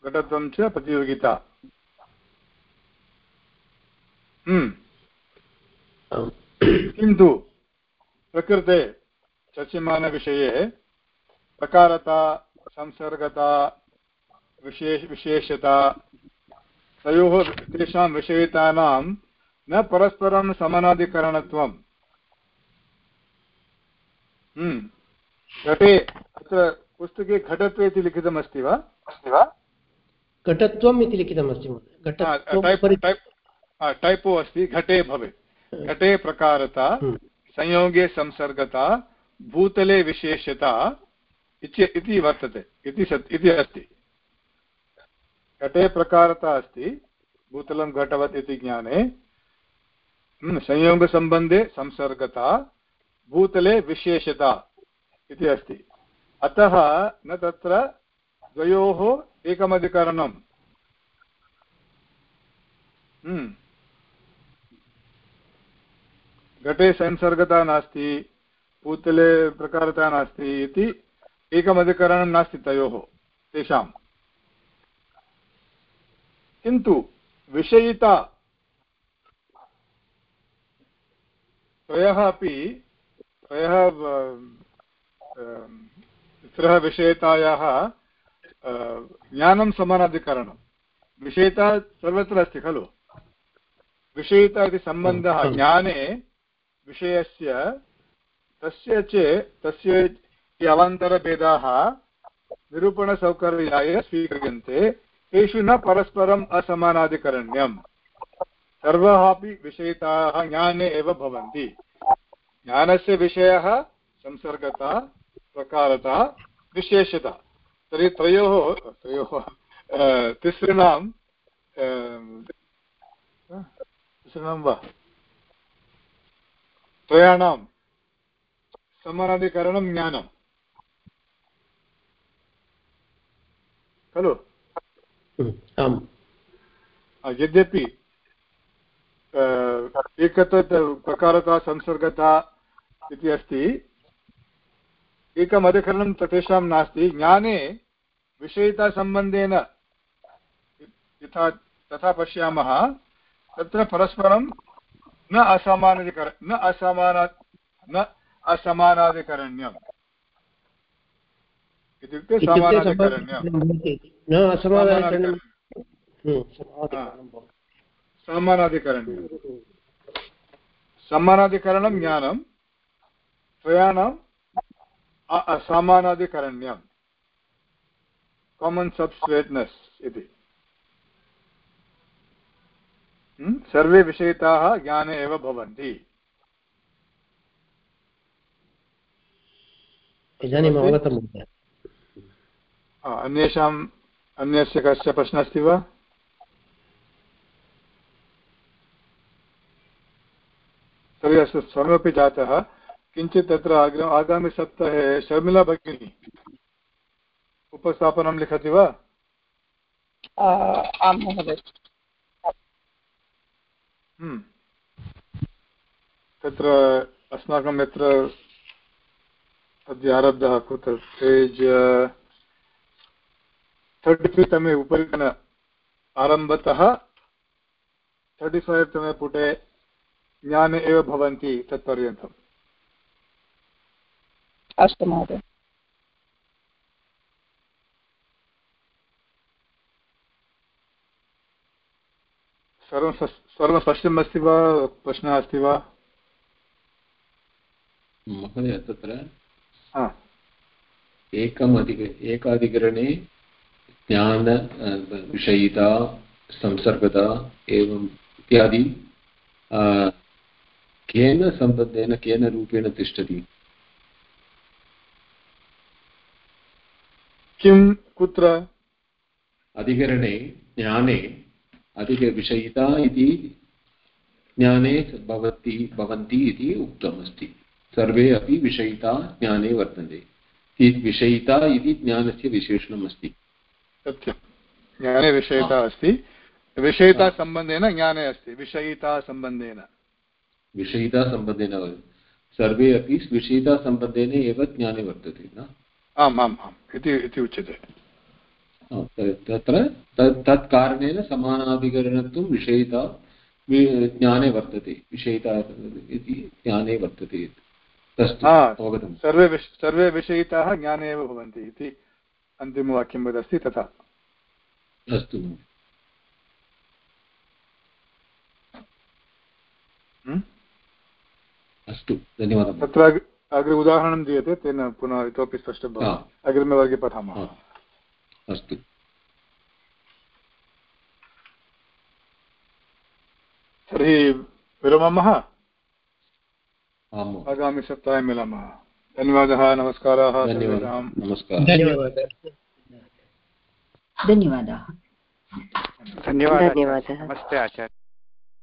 घटत्वं च प्रतियोगिता। किन्तु प्रकृते चर्च्यमानविषये प्रकारता संसर्गता विशेष विशेषता तयोः तेषां विषयितानां न परस्परं समानाधिकरणत्वं घटे अत्र पुस्तके घटत्व इति लिखितमस्ति वा? अस्ति वा?
घटत्वम् इति लिखितमस्ति
टैपो अस्ति घटे भवेत्। घटे प्रकारता हम्म। संयोगे संसर्गता भूतले विशेषता इति वर्तते इति इति अस्ति। घटे प्रकारता अस्ति भूतलं घटवत् इति ज्ञाने। हम्म, संयोगसम्बन्धे संसर्गता भूतले विशेषता इति अस्ति। अतः न तत्र द्वयोः एकमधिकरणम्। हम्म। घटे संसर्गता नास्ति पूतले प्रकारता नास्ति इति एकमधिकरणं नास्ति तयोः तेषां किन्तु विषयिता, त्रयः अपि त्रयः तत्र विषयतायाः ज्ञानं समानाधिकरणं। विषयता सर्वत्र अस्ति खलु? विषयता इति सम्बन्धः ज्ञाने विषयस्य तस्य चेत् तस्य ये अवान्तरभेदाः निरूपणसौकर्याय स्वीक्रियन्ते तेषु न परस्परम् असमानाधिकरण्यम्। सर्वाः अपि विषयिताः ज्ञाने एव भवन्ति। ज्ञानस्य विषयः संसर्गता प्रकारता विशेषता। तर्हि त्रयोः त्रयोः तिसॄणां तिसॄणां वा? त्रयाणां। समानाधिकरणं ज्ञानं। खलु? यद्यपि एकत्र प्रकारता संसर्गता इति अस्ति। एकम् अधिकरणं तेषां नास्ति। ज्ञाने विषयितासम्बन्धेन यथा तथा पश्यामः तत्र परस्परं न असमानाधिकर न असमान न असमानाधिकरण्यम्। इत्युक्ते समानाधिकरण्यं समानाधिकरण्यं समानाधिकरणं ज्ञानं। त्रयाणाम् असामानाधिकरण्यं कामन् सब्स्ट्रेट्नेस् इति। सर्वे विषयिताः ज्ञाने एव भवन्ति।
इदानीम् अवगतं
अन्येषाम् अन्यस्य कस्य प्रश्नः अस्ति वा? तर्हि अस्तु समयमपि जातः। किञ्चित् तत्र आगामिसप्ताहे शर्मिला भगिनी उपस्थापनं लिखति वा?
आं महोदय।
हम्म। तत्र अस्माकं यत्र अद्य आरब्धः कुत्र पेज् तर्टि त्री तमे उपरि आरम्भतः तर्टि फैव् तमे पुटे ज्ञाने एव भवन्ति तत्पर्यन्तम्।
अस्तु महोदय
सर्वं सर्वं वा प्रश्नः अस्ति वा?
महोदय तत्र एकम् अधिक एकाधिकरणे ज्ञान विषयिता संसर्गता एवम् इत्यादि केन सम्बन्धेन केन रूपेण तिष्ठति?
किं कुत्र?
अधिकरणे ज्ञाने अधिकविषयिता इति ज्ञाने भवति भवन्ति इति उक्तमस्ति। सर्वे अपि विषयिता ज्ञाने वर्तन्ते। विषयिता इति ज्ञानस्य विशेषणम् अस्ति
सत्यं। ज्ञाने विषयिता अस्ति। विषयितासम्बन्धेन ज्ञाने अस्ति। विषयितासम्बन्धेन
विषयितासम्बन्धेन सर्वे अपि विषयितासम्बन्धेन एव ज्ञाने वर्तते न?
आम् आम् आम् इति उच्यते।
तत्र तत् कारणेन समानाधिकरणत्वं विषयिता ज्ञाने वर्तते विषयिता इति ज्ञाने वर्तते अवगतं
सर्वे सर्वे विषयिताः ज्ञाने एव भवन्ति इति अन्तिमवाक्यं यदस्ति तथा।
अस्तु अस्तु धन्यवादः।
तत्र अग्रे उदाहरणं दीयते तेन पुनः इतोपि स्पष्टं भवति। अग्रिमवर्गे पठामः।
अस्तु।
तर्हि विरमामः। आगामिसप्ताहे मिलामः। धन्यवादः नमस्काराः
नमस्कारः।
धन्यवादः।
धन्यवादाः।
धन्यवादः। नमस्ते आचार्य।